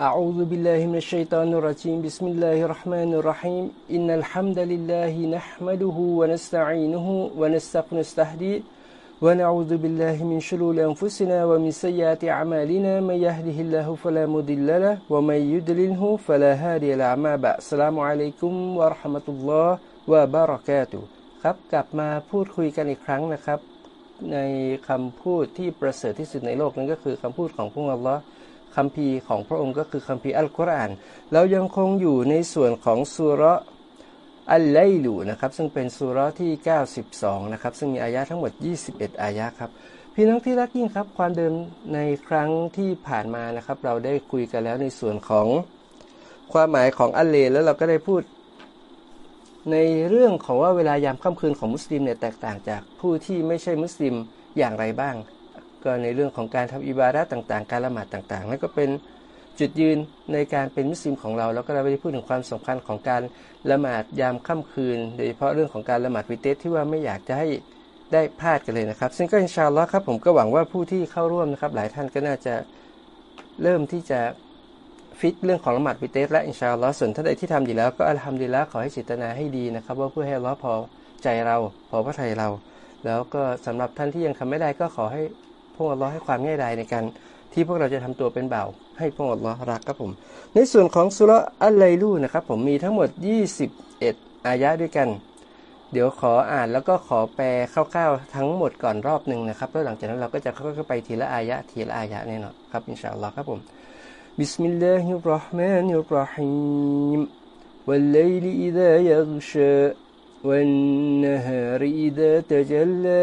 أعوذ بالله من الشيطان الرجيم بسم الله الرحمن الرحيم إن الحمد لله نحمده ونستعينه ونستهديه ونعوذ بالله من شرور أنفسنا ومن سيئات أعمالنا من يهده الله فلا مضل له ومن يضلله فلا هادي له ما بعد السلام عليكم ورحمة الله وبركاته ครับกลับมาพูดคุยกันอีกครั้งนะครับ ในคำพูดที่ประเสริฐที่สุดในโลกนั้นก็คือคำพูดของพระองค์อัลลอฮ์ คำพีของพระองค์ก็คือคำพีอัลกุรอาน เรายังคงอยู่ในส่วนของสุรอัลไลลูนะครับ ซึ่งเป็นสุรที่ 92 นะครับ ซึ่งมีอายะทั้งหมด 21 อายะครับ พี่น้องที่รักยิ่งครับ ความเดิมในครั้งที่ผ่านมานะครับ เราได้คุยกันแล้วในส่วนของความหมายของอัลเลแล้วเราก็ได้พูด ในเรื่องของว่าเวลายามค่ำคืนของมุสลิมเนี่ยแตกต่างจากผู้ที่ไม่ใช่มุสลิมอย่างไรบ้าง ก็ในเรื่องของการทำอิบาระต่างๆ การละหมาดต่างๆนั่นก็เป็นจุดยืนในการเป็นมุสลิมของเรา แล้วก็เราได้พูดถึงความสำคัญของการละหมาดยามค่ำคืน โดยเฉพาะเรื่องของการละหมาดวิเตสที่ว่าไม่อยากจะให้ได้พลาดกันเลยนะครับ ซึ่งก็อินชาอัลลอฮ์ครับผมก็หวังว่าผู้ที่เข้าร่วมนะครับ หลายท่านก็น่าจะเริ่มที่จะฟิตเรื่องของละหมาดวิเตสและอินชาอัลลอฮ์ส่วนท่านใดที่ทำอยู่แล้วก็อัลฮัมดุลิลละขอให้จิตนาให้ดีนะครับ ว่าเพื่อให้อัลลอฮ์พอใจเราพอพระทัยเรา แล้วก็สำหรับท่านที่ยังทำไม่ได้ก็ขอให้ พวกอัลลอฮ์ให้ความง่ายดายในการที่พวกเราจะทำตัวเป็นเบาให้พระองค์ลอรักครับผม ในส่วนของสุรอัลไลลูนะครับผมมีทั้งหมด 21 อายะด้วยกัน เดี๋ยวขออ่านแล้วก็ขอแปลคร่าวๆทั้งหมดก่อนรอบหนึ่งนะครับแล้วหลังจากนั้นเราก็จะค่อยๆไปทีละอายะทีละอายะแน่นอนครับอินชาอัลลอฮ์ครับผมบิสมิลลาฮิรราะห์มานิรราะฮีม والليل إذا يغشى والنهار إذا تجلى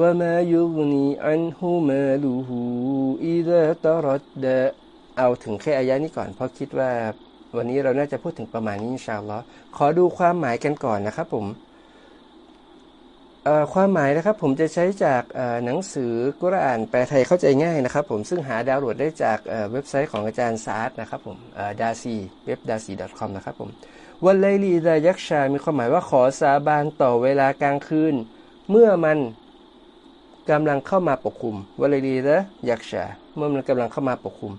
وما يغني عنه ماله إذا تردى เอาถึงแค่อายะนี้ก่อนเพราะคิดว่าวันนี้เราน่าจะพูดถึงประมาณนี้อินชาอัลลอฮ์ขอดูความหมายกันก่อนนะครับผมความหมายนะครับผมจะใช้จากหนังสือกุรอานแปลไทยเข้าใจง่ายนะครับผมซึ่งหาดาวน์โหลดได้จากเว็บไซต์ของอาจารย์ซาร์ดนะครับผมดาซีเว็บดาซี .com นะครับผมวันไลลีดายักชา มีความหมายว่าขอสาบานต่อเวลากลางคืน เมื่อมัน กำลังเข้ามาปกคลุมوالليل إذا يغشى เมื่อมันกำลังเข้ามาปกคลุม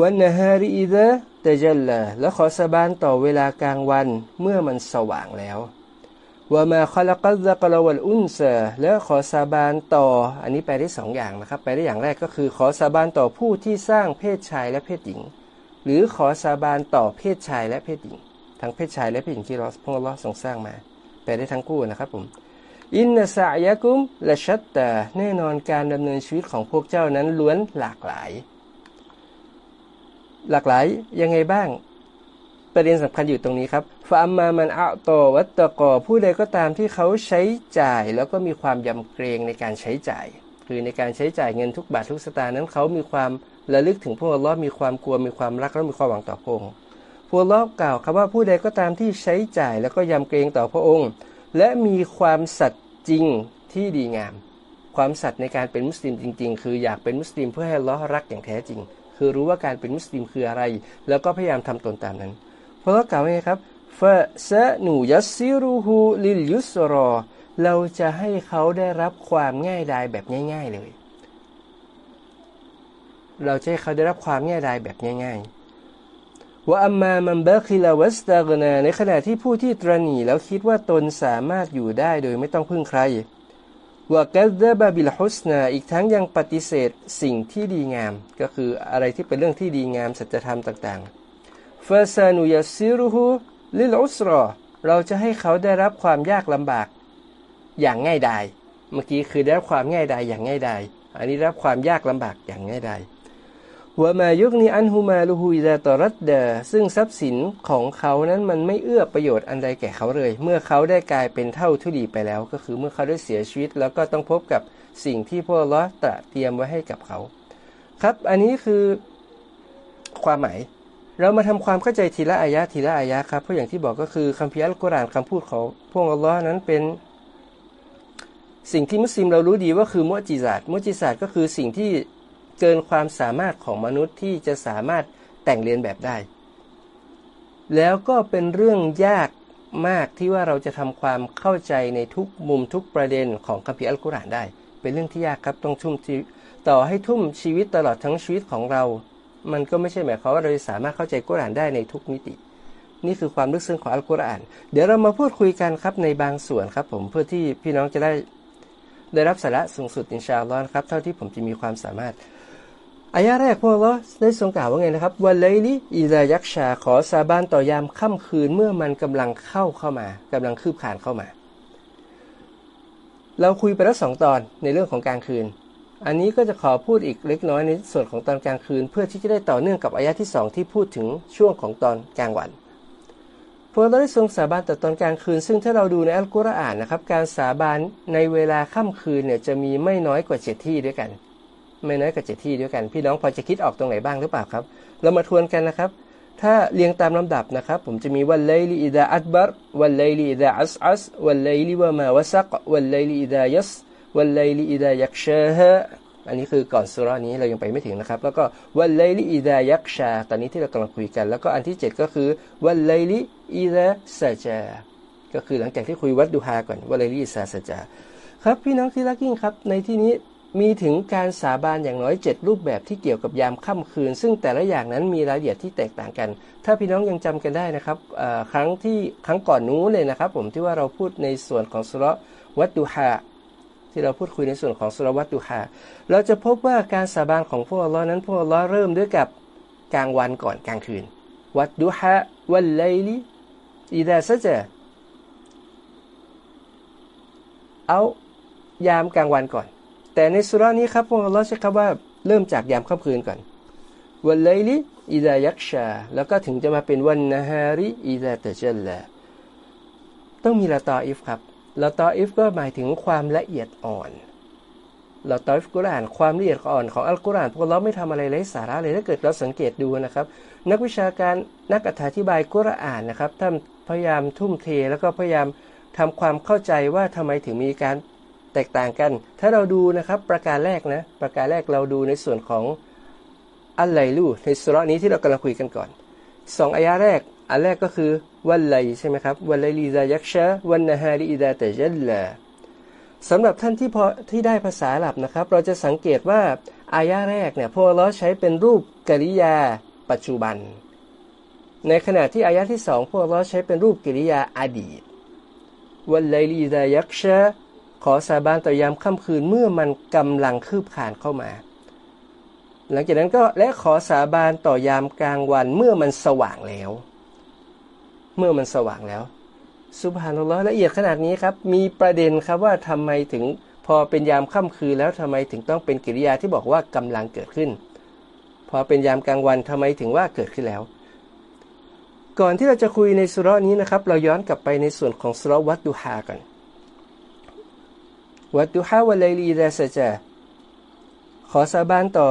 والنهار إذا تجلى และขอสาบานต่อเวลากลางวันเมื่อมันสว่างแล้วوما خلق الذكر والأنثى และขอสาบานต่อ อันนี้แปลได้สองอย่างนะครับแปลได้อย่างแรกก็คือขอสาบานต่อผู้ที่สร้างเพศชายและเพศหญิง หรือขอสาบานต่อเพศชายและเพศหญิง ทั้งเพศชายและเพศหญิงที่เราพระองค์ทรงสร้างมาแปได้ทั้งคู่นะครับผม อินนสายกุมและชัตตาแน่นอนการดำเนินชีวิตของพวกเจ้านั้นล้วนหลากหลาย หลากหลายยังไงบ้าง ประเด็นสำคัญอยู่ตรงนี้ครับฟาร์มามันอัตอวัตตกอผู้ใดก็ตามที่เขาใช้จ่าย แล้วก็มีความยำเกรงในการใช้จ่าย คือในการใช้จ่ายเงินทุกบาททุกสตางค์นั้นเขามีความระลึกถึงพระองค์มีความกลัวมีความรักและมีความหวังต่อพระองค์พระองค์กล่าวคำว่าผู้ใดก็ตามที่ใช้จ่ายแล้วก็ยำเกรงต่อพระองค์ และมีความสัตย์จริงที่ดีงาม ความสัตย์ในการเป็นมุสลิมจริง ๆ คืออยากเป็นมุสลิมเพื่อให้ลอรักอย่างแท้จริง คือรู้ว่าการเป็นมุสลิมคืออะไร แล้วก็พยายามทำตนตามนั้น เพราะว่ากล่าวไงครับฟะซะหนูยัสซิรูฮูลิลยุสรอเราจะให้เขาได้รับความง่ายดายแบบง่าย ๆเลย เราจะให้เขาได้รับความง่ายดายแบบง่าย ๆ ว่าอัมมามันเบคิลาวัสตากนาในขณะที่ผู้ที่ตรณีแล้วคิดว่าตนสามารถอยู่ได้โดยไม่ต้องพึ่งใครว่ากัซบาบิลฮุสนาอีกทั้งยังปฏิเสธสิ่งที่ดีงาม ก็คืออะไรที่เป็นเรื่องที่ดีงามสัจธรรมต่างๆฟาซานุยาซิรุฮูลิลอุสรอเราจะให้เขาได้รับความยากลำบากอย่างง่ายดาย เมื่อกี้คือได้รับความง่ายดายอย่างง่ายดาย อันนี้รับความยากลำบากอย่างง่ายดาย วะมายุกนีอันฮูมาลูฮูอิดาตอรัดเดซึ่งทรัพย์สินของเขานั้นมันไม่เอื้อประโยชน์อันใดแก่เขาเลย เมื่อเขาได้กลายเป็นเท่าทุลีไปแล้ว ก็คือเมื่อเขาได้เสียชีวิต แล้วก็ต้องพบกับสิ่งที่พวกลอตระเตรียมไว้ให้กับเขา ครับ อันนี้คือความหมาย เรามาทำความเข้าใจทีละอายะทีละอายะครับเพราะอย่างที่บอกก็คือคัมภีร์อัลกุรอานคำพูดของพวกอัลลอฮ์นั้นเป็นสิ่งที่มุสลิมเรารู้ดีว่าคือมุจิซาตมุจิซาตก็คือสิ่งที่ เกินความสามารถของมนุษย์ที่จะสามารถแต่งเรียนแบบได้ แล้วก็เป็นเรื่องยากมากที่ว่าเราจะทำความเข้าใจในทุกมุมทุกประเด็นของคัมภีร์อัลกุรอานได้ เป็นเรื่องที่ยากครับต้องทุ่มต่อให้ทุ่มชีวิตตลอดทั้งชีวิตของเรา มันก็ไม่ใช่หมายความว่าเราจะสามารถเข้าใจกุรอานได้ในทุกมิติ นี่คือความลึกซึ้งของอัลกุรอาน เดี๋ยวเรามาพูดคุยกันครับในบางส่วนครับผมเพื่อที่พี่น้องจะได้ได้รับสาระสูงสุดอินชาอัลลอฮ์ครับเท่าที่ผมจะมีความสามารถ อายะแรกพวกเราได้ทรงกล่าวว่าไงนะครับวันเลยลิอิซายักชาขอซาบานต่อยามค่ำคืนเมื่อมันกำลังเข้าเข้ามากำลังคืบคานเข้ามา เราคุยไปแล้วสองตอนในเรื่องของกลางคืน อันนี้ก็จะขอพูดอีกเล็กน้อยในส่วนของตอนกลางคืน เพื่อที่จะได้ต่อเนื่องกับอายะที่สองที่พูดถึงช่วงของตอนกลางวันพวกเราได้ทรงสาบานแต่ตอนกลางคืน ซึ่งถ้าเราดูในอัลกุรอานนะครับ การสาบานในเวลาค่ำคืนเนี่ยจะมีไม่น้อยกว่าเจ็ดที่ด้วยกัน ไม่น้อยกว่าเจ็ดที่ด้วยกัน พี่น้องพอจะคิดออกตรงไหนบ้างหรือเปล่าครับ เรามาทวนกันนะครับ ถ้าเรียงตามลำดับนะครับ ผมจะมีวันไลลีอิดาอัตบัรวันไลลีอิดาอัสอัสวันไลลีวะมาวะสักวันไลลีอิดายัสวันไลลีอิดายักชาฮะอันนี้คือก่อนสุรานี้เรายังไปไม่ถึงนะครับ แล้วก็วันไลลีอิดายักชา ตอนนี้ที่เรากำลังคุยกัน แล้วก็อันที่ 7 ก็คือวันไลลีอิดาซาจาก็คือหลังจากที่คุยวัดดูฮาก่อนวันไลลีซาซาจาครับพี่น้องที่รักยิ่งครับในที่นี้ มีถึงการสาบานอย่างน้อย 7 รูปแบบที่เกี่ยวกับยามค่ำคืน ซึ่งแต่ละอย่างนั้นมีรายละเอียดที่แตกต่างกัน ถ้าพี่น้องยังจำกันได้นะครับครั้งที่ครั้งก่อนนู้นเลยนะครับ ผมที่ว่าเราพูดในส่วนของสุรวัตตุฮาที่เราพูดคุยในส่วนของสุรวัตตุฮาเราจะพบว่าการสาบานของพวกเรานั้นพวกเราเริ่มด้วยกับกลางวันก่อนกลางคืน วัดดุฮะวัลไลลีอิดาซะจะเอายามกลางวันก่อน แต่ในสุรานี้ครับพวกเราใช้คำว่าเริ่มจากยามค่ำคืนก่อนวันไลลิอิดายักชา แล้วก็ถึงจะมาเป็นวันนะฮาริอิดาตะเจลละต้องมีละตออิฟครับละตออิฟก็หมายถึงความละเอียดอ่อนละตออิฟกุรานความละเอียดอ่อนของอัลกุรอานพวกเราไม่ทำอะไรไร้สาระเลยถ้าเกิดเราสังเกตดูนะครับ นักวิชาการนักอธิบายกุรอานนะครับท่านพยายามทุ่มเทแล้วก็พยายามทำความเข้าใจว่าทำไมถึงมีการ แตกต่างกัน ถ้าเราดูนะครับประการแรกนะ ประการแรกเราดูในส่วนของอัลไลลูในสุรานี้ที่เรากำลังคุยกันก่อนสองอายะแรก อันแรกก็คือวันไลใช่ไหมครับวันไลลีซายักชะวันนาฮาริอิดาเตจัลลาสำหรับท่านที่พอที่ได้ภาษาหลับนะครับ เราจะสังเกตว่าอายะแรกเนี่ยพวกเราใช้เป็นรูปกริยาปัจจุบัน ในขณะที่อายะที่สองพวกเราใช้เป็นรูปกริยาอดีตวันไลลีซายักชะ ขอสาบานต่อยามค่ำคืนเมื่อมันกำลังคืบคานเข้ามา หลังจากนั้นก็และขอสาบานต่อยามกลางวันเมื่อมันสว่างแล้ว เมื่อมันสว่างแล้วสุภานุลละเอียดขนาดนี้ครับ มีประเด็นครับว่าทำไมถึงพอเป็นยามค่ำคืนแล้วทำไมถึงต้องเป็นกิริยาที่บอกว่ากำลังเกิดขึ้น พอเป็นยามกลางวันทำไมถึงว่าเกิดขึ้นแล้ว ก่อนที่เราจะคุยในสุรนี้นะครับ เราย้อนกลับไปในส่วนของสุรวัตดูฮากัน วัดดูฮาวันไลลีดาสจาขอสาบานต่อ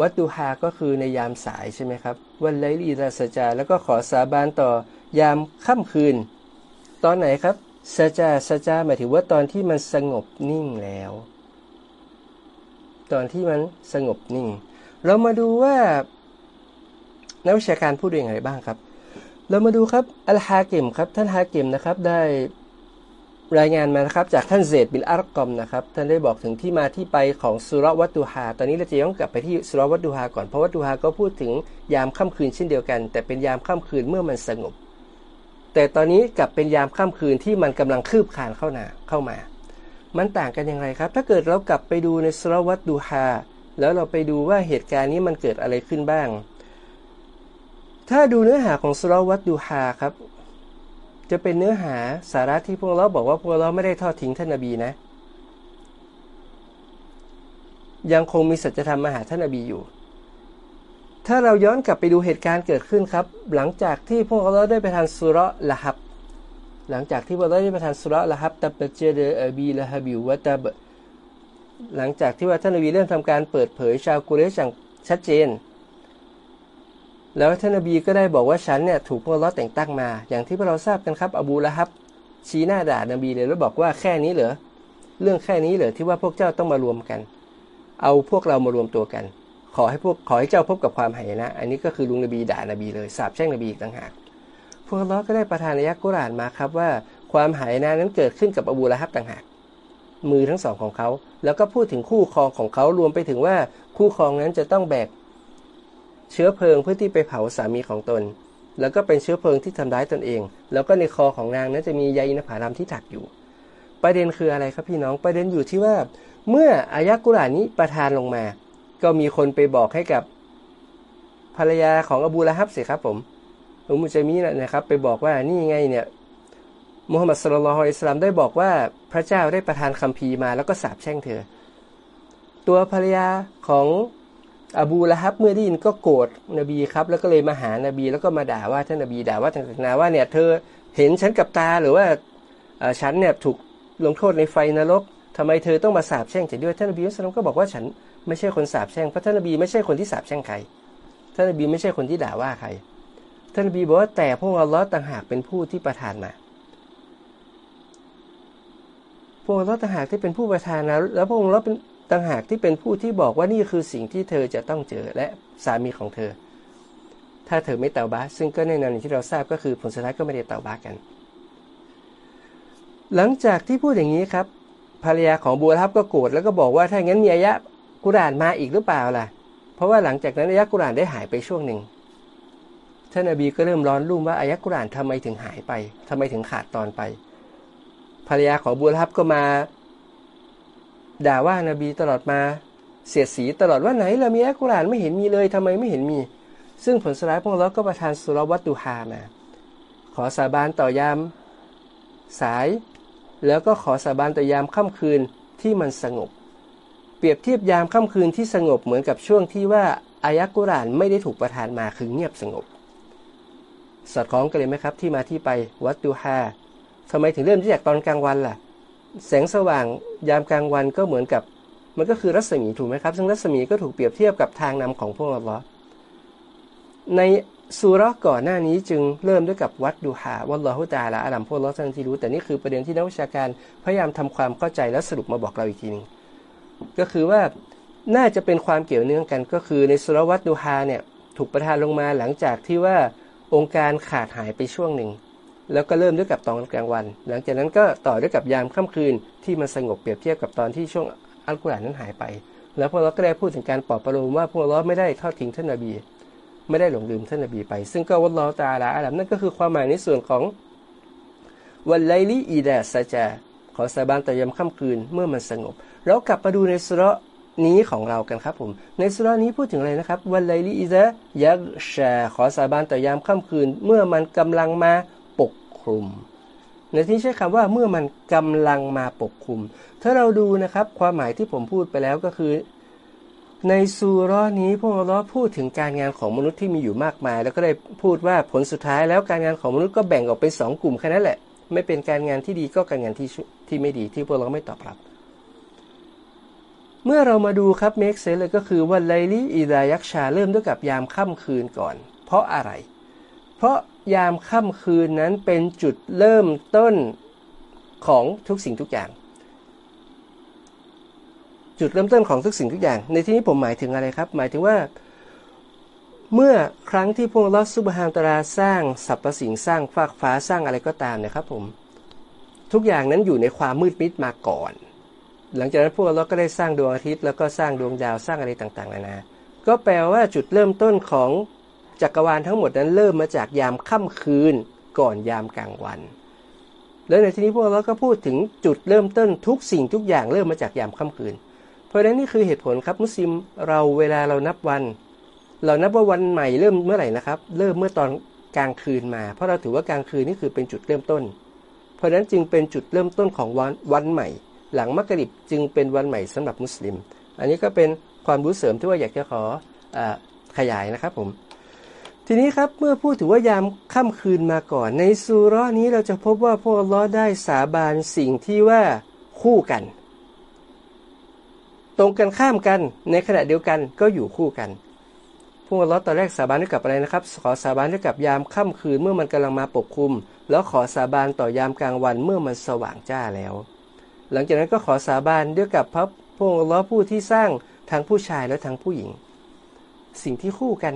วัดดูฮาก็คือในยามสายใช่ไหมครับ วันไลลีดาสจา แล้วก็ขอสาบานต่อยามค่ำคืน ตอนไหนครับสจาสจาหมายถึงว่าตอนที่มันสงบนิ่งแล้ว ตอนที่มันสงบนิ่ง เรามาดูว่า นักวิชาการพูดอย่างไรบ้างครับ เรามาดูครับอัลฮาเกมครับ ท่านฮาเกมนะครับได้ รายงานมานะครับจากท่านเซดบินอารกอมนะครับท่านได้บอกถึงที่มาที่ไปของสุรวัตุฮา ตอนนี้เราจะย้อนกลับไปที่สุรวัตุฮาก่อนเพราะวัตุฮาก็พูดถึงยามค่ำคืนเช่นเดียวกัน แต่เป็นยามค่ำคืนเมื่อมันสงบ แต่ตอนนี้กลับเป็นยามค่ำคืนที่มันกำลังคืบคลานเข้านาเข้ามา มันต่างกันอย่างไรครับ ถ้าเกิดเรากลับไปดูในสุรวัตุฮาแล้วเราไปดูว่าเหตุการณ์นี้มันเกิดอะไรขึ้นบ้าง ถ้าดูเนื้อหาของสุรวัตตุฮาครับ จะเป็นเนื้อหาสาระที่พวกเราบอกว่าพวกเราไม่ได้ทอดทิ้งท่านนบีนะ ยังคงมีสัจธรรมมาหาท่านนบีอยู่ ถ้าเราย้อนกลับไปดูเหตุการณ์เกิดขึ้นครับ หลังจากที่พวกเราได้ไปทานสุระละฮับ หลังจากที่พวกเราได้ไปทานสุระละฮับตับเจเดอบีละฮับิววะตับหลังจากที่ว่าท่านนบีเริ่มทำการเปิดเผยชาวกุเรชอย่างชัดเจน แล้วท่านนบีก็ได้บอกว่าฉันเนี่ยถูกพวกเราแต่งตั้งมา อย่างที่พวกเราทราบกันครับอบูละฮับ ชี้หน้าด่านบีเลยแล้วบอกว่าแค่นี้เหรอเรื่องแค่นี้เหรอที่ว่าพวกเจ้าต้องมารวมกัน เอาพวกเรามารวมตัวกัน ขอให้พวกขอให้เจ้าพบกับความหายนะ อันนี้ก็คือลุงนบีด่านบีเลยสาบแช่งนบีอีกต่างหากพวกเราก็ได้ประทานยักกุรานมาครับว่าความหายนะนั้นเกิดขึ้นกับอบูละฮับต่างหากมือทั้งสองของเขา แล้วก็พูดถึงคู่ครองของเขารวมไปถึงว่าคู่ครองนั้นจะต้องแบก เชื้อเพลิงเพื่อที่ไปเผาสามีของตน แล้วก็เป็นเชื้อเพลิงที่ทำร้ายตนเอง แล้วก็ในคอของนางนั้นจะมีใยอินทผลัมที่ถักอยู่ ประเด็นคืออะไรครับพี่น้องประเด็นอยู่ที่ว่า เมื่ออายะกุรานนี้ประทานลงมา ก็มีคนไปบอกให้กับภรรยาของอบูละฮับสิครับผมอุมุจามีนะครับ ไปบอกว่านี่ไงเนี่ยมุฮัมมัดสุลลัลฮอิสลามได้บอกว่าพระเจ้าได้ประทานคัมภีร์มาแล้วก็สาปแช่งเธอ ตัวภรรยาของ อบูละฮับเมื่อได้ยินก็โกรธนบีครับ แล้วก็เลยมาหานบีแล้วก็มาด่าว่าท่านนบีด่าว่าต่างๆนาว่าเนี่ยเธอเห็นฉันกับตาหรือว่าฉันเนี่ยถูกลงโทษในไฟนรกทำไมเธอต้องมาสาบแช่งฉันด้วยท่านนบีมุสลิมก็บอกว่าฉันไม่ใช่คนสาบแช่งเพราะท่านนบีไม่ใช่คนที่สาบแช่งใครท่านนบีไม่ใช่คนที่ด่าว่าใครท่านนบีบอกว่าแต่พวกอัลลอฮ์ต่างหากเป็นผู้ที่ประทานมาพวกอัลลอฮ์ต่างหากที่เป็นผู้ประทานนะแล้วพวกอัลลอฮ์เป็น ต่างหากที่เป็นผู้ที่บอกว่านี่คือสิ่งที่เธอจะต้องเจอและสามีของเธอ ถ้าเธอไม่เตาบ้าซึ่งก็ในนั้นที่เราทราบก็คือผลสุดท้ายก็ไม่ได้เตาบ้ากัน หลังจากที่พูดอย่างนี้ครับ ภรรยาของบัวทับก็โกรธแล้วก็บอกว่าถ้างั้นมีอายะกุรานมาอีกหรือเปล่าล่ะ เพราะว่าหลังจากนั้นอายะกุรานได้หายไปช่วงหนึ่งท่านอบีก็เริ่มร้อนรุ่มว่าอายะกุรานทำไมถึงหายไปทำไมถึงขาดตอนไป ภรรยาของบัวทับก็มา ด่าว่านาบีตลอดมา เสียดสีตลอดว่าไหนเรามีอัลกุรอานไม่เห็นมีเลยทำไมไม่เห็นมี ซึ่งผลสลายพวกเราก็ประทานสุรวัตตุฮามา ขอสาบานต่อยามสาย แล้วก็ขอสาบานต่อยามค่ำคืนที่มันสงบ เปรียบเทียบยามค่ำคืนที่สงบเหมือนกับช่วงที่ว่าอายะกุรานไม่ได้ถูกประทานมาคือเงียบสงบ สอดคล้องกันเลยไหมครับที่มาที่ไปวัตตุฮาทำไมถึงเริ่มจากตอนกลางวันล่ะ แสงสว่างยามกลางวันก็เหมือนกับ มันก็คือรัศมีถูกไหมครับ ซึ่งรัศมีก็ถูกเปรียบเทียบกับทางนำของพวกเราในสุรก่อนหน้านี้จึงเริ่มด้วยกับวัดดูหาวัลลอฮุตาละอัลัมพวกเราท่านที่รู้ แต่นี่คือประเด็นที่นักวิชาการพยายามทำความเข้าใจและสรุปมาบอกเราอีกทีนึงก็คือว่าน่าจะเป็นความเกี่ยวเนื่องกันก็คือในสุรวัดดูฮาเนี่ยถูกประทานลงมาหลังจากที่ว่าองค์การขาดหายไปช่วงหนึ่ง แล้วก็เริ่มด้วยกับตอนกลางวัน หลังจากนั้นก็ต่อด้วยกับยามค่ำคืนที่มันสงบเปรียบเทียบกับตอนที่ช่วงอัลกุรอานนั้นหายไป แล้วพวกเราก็ได้พูดถึงการปลอบประโลมว่าพวกเราไม่ได้ทอดทิ้งท่านนบี ไม่ได้หลงลืมท่านนบีไป ซึ่งก็วัลลอตาลาอัลลัมนั่นก็คือความหมายในส่วนของวันไลลีอีดาซาจาขอสาบานต่อยามค่ำคืนเมื่อมันสงบ เรากลับมาดูในสุรนี้ของเรากันครับผม ในสุรานี้พูดถึงอะไรนะครับวันไลลีอิซะยักชาขอสาบานต่อยามค่ำคืน เมื่อมันกำลังมา คลุม ในที่ใช้คำว่าเมื่อมันกำลังมาปกคลุม ถ้าเราดูนะครับความหมายที่ผมพูดไปแล้วก็คือ ในซูร้อนี้พวกเราพูดถึงการงานของมนุษย์ที่มีอยู่มากมาย แล้วก็ได้พูดว่าผลสุดท้ายแล้วการงานของมนุษย์ก็แบ่งออกเป็นสองกลุ่มแค่นั้นแหละ ไม่เป็นการงานที่ดีก็การงานที่ที่ไม่ดีที่พวกเราไม่ตอบรับเมื่อเรามาดูครับ make sense เลยก็คือ والليل إذا يغشى เริ่มด้วยกับยามค่ำคืนก่อน เพราะอะไร เพราะ ยามค่ำคืนนั้นเป็นจุดเริ่มต้นของทุกสิ่งทุกอย่าง จุดเริ่มต้นของทุกสิ่งทุกอย่าง ในที่นี้ผมหมายถึงอะไรครับ หมายถึงว่า เมื่อครั้งที่พระองค์อัลลอฮ์ سبحانه وتعالى สร้างสรรพสิ่งสร้างฟากฟ้าสร้างอะไรก็ตามนะครับผมทุกอย่างนั้นอยู่ในความมืดมิดมาก่อน หลังจากนั้นพวกเราก็ได้สร้างดวงอาทิตย์แล้วก็สร้างดวงดาวสร้างอะไรต่างๆนานา ก็แปลว่าจุดเริ่มต้นของ จักรวาลทั้งหมดนั้นเริ่มมาจากยามค่ำคืนก่อนยามกลางวัน แล้วในที่นี้พวกเราก็พูดถึงจุดเริ่มต้นทุกสิ่งทุกอย่างเริ่มมาจากยามค่ำคืน เพราะฉะนั้นนี่คือเหตุผลครับมุสลิมเราเวลาเรานับวัน เรานับว่าวันใหม่เริ่มเมื่อไหร่นะครับ เริ่มเมื่อตอนกลางคืนมา เพราะเราถือว่ากลางคืนนี่คือเป็นจุดเริ่มต้น เพราะฉะนั้นจึงเป็นจุดเริ่มต้นของวันวันใหม่ หลังมักริบจึงเป็นวันใหม่สำหรับมุสลิม อันนี้ก็เป็นความรู้เสริมที่ว่าอยากจะขออขยายนะครับผม ทีนี้ครับเมื่อพูดถึงว่ายามค่ำคืนมาก่อน ในสุรานี้เราจะพบว่าพวกล้อได้สาบานสิ่งที่ว่าคู่กัน ตรงกันข้ามกันในขณะเดียวกันก็อยู่คู่กัน พวกเราตอนแรกสาบานด้วยกับอะไรนะครับ ขอสาบานด้วยกับยามค่ำคืนเมื่อมันกำลังมาปกคลุม แล้วขอสาบานต่อยามกลางวันเมื่อมันสว่างจ้าแล้ว หลังจากนั้นก็ขอสาบานด้วยกับพระพวกเราผู้ที่สร้างทั้งผู้ชายและทั้งผู้หญิง สิ่งที่คู่กัน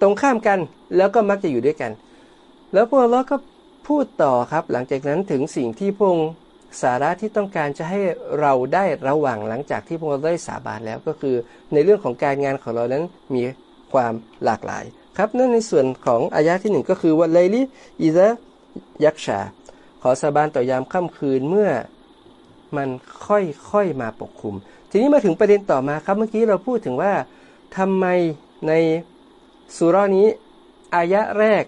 ตรงข้ามกันแล้วก็มักจะอยู่ด้วยกัน แล้วพวกเราก็พูดต่อครับ หลังจากนั้นถึงสิ่งที่พงสาระที่ต้องการจะให้เราได้ระหว่างหลังจากที่พวกเราได้สาบานแล้วก็คือ ในเรื่องของการงานของเรานั้นมีความหลากหลาย ครับนั่นในส่วนของอายะที่หนึ่งก็คือวันไลลิอิซะยักษ์ชา ขอสาบานต่อยามค่ำคืนเมื่อมันค่อยๆมาปกคลุม ทีนี้มาถึงประเด็นต่อมาครับเมื่อกี้เราพูดถึงว่าทำไมใน สุรานี้ อายะแรก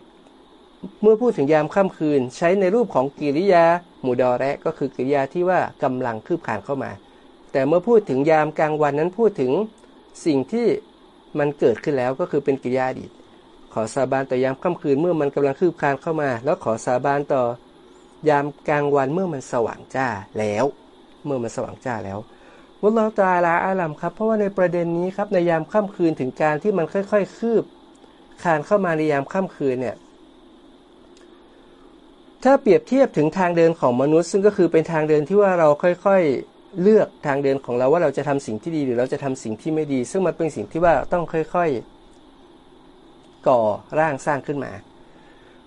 เมื่อพูดถึงยามค่ำคืน ใช้ในรูปของกิริยาหมูดอแระก็คือกิริยาที่ว่ากำลังคืบขานเข้ามา แต่เมื่อพูดถึงยามกลางวันนั้นพูดถึงสิ่งที่มันเกิดขึ้นแล้วก็คือเป็นกิริยาอดีต ขอสาบานต่อยามค่ำคืนเมื่อมันกำลังคืบคลานเข้ามา แล้วขอสาบานต่อยามกลางวันเมื่อมันสว่างจ้าแล้ว เมื่อมันสว่างจ้าแล้ววัลลอตาลาอาลัมครับ เพราะว่าในประเด็นนี้ครับในยามค่ำคืนถึงการที่มันค่อย ๆ คืบ คานเข้ามาในยามค่ำคืนเนี่ย ถ้าเปรียบเทียบถึงทางเดินของมนุษย์ ซึ่งก็คือเป็นทางเดินที่ว่าเราค่อยๆเลือกทางเดินของเราว่าเราจะทำสิ่งที่ดีหรือเราจะทำสิ่งที่ไม่ดี ซึ่งมันเป็นสิ่งที่ว่าต้องค่อยๆ ก่อร่างสร้างขึ้นมา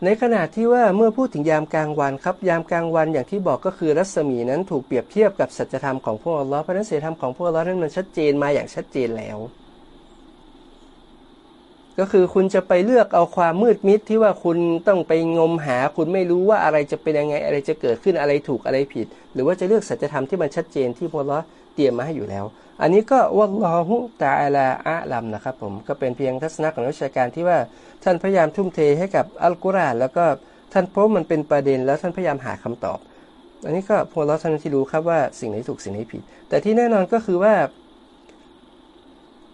ในขณะที่ว่าเมื่อพูดถึงยามกลางวันครับ ยามกลางวันอย่างที่บอกก็คือรัศมีนั้นถูกเปรียบเทียบกับสัจธรรมของพวกเราเพราะนั้นศีธรรมของพวกเรานั้นมันชัดเจนมาอย่างชัดเจนแล้ว ก็คือคุณจะไปเลือกเอาความมืดมิดที่ว่าคุณต้องไปงมหา คุณไม่รู้ว่าอะไรจะเป็นยังไงอะไรจะเกิดขึ้นอะไรถูกอะไรผิด หรือว่าจะเลือกสัจธรรมที่มันชัดเจนที่พระลอเตรียมมาให้อยู่แล้ว อันนี้ก็วัลลอฮุตาลาอะลัมนะครับผมก็เป็นเพียงทัศนะของวิชาการที่ว่าท่านพยายามทุ่มเทให้กับอัลกุรอานแล้วก็ท่านพบมันเป็นประเด็นแล้วท่านพยายามหาคำตอบ อันนี้ก็พวกเราท่านที่รู้ครับว่าสิ่งไหนถูกสิ่งไหนผิด แต่ที่แน่นอนก็คือว่า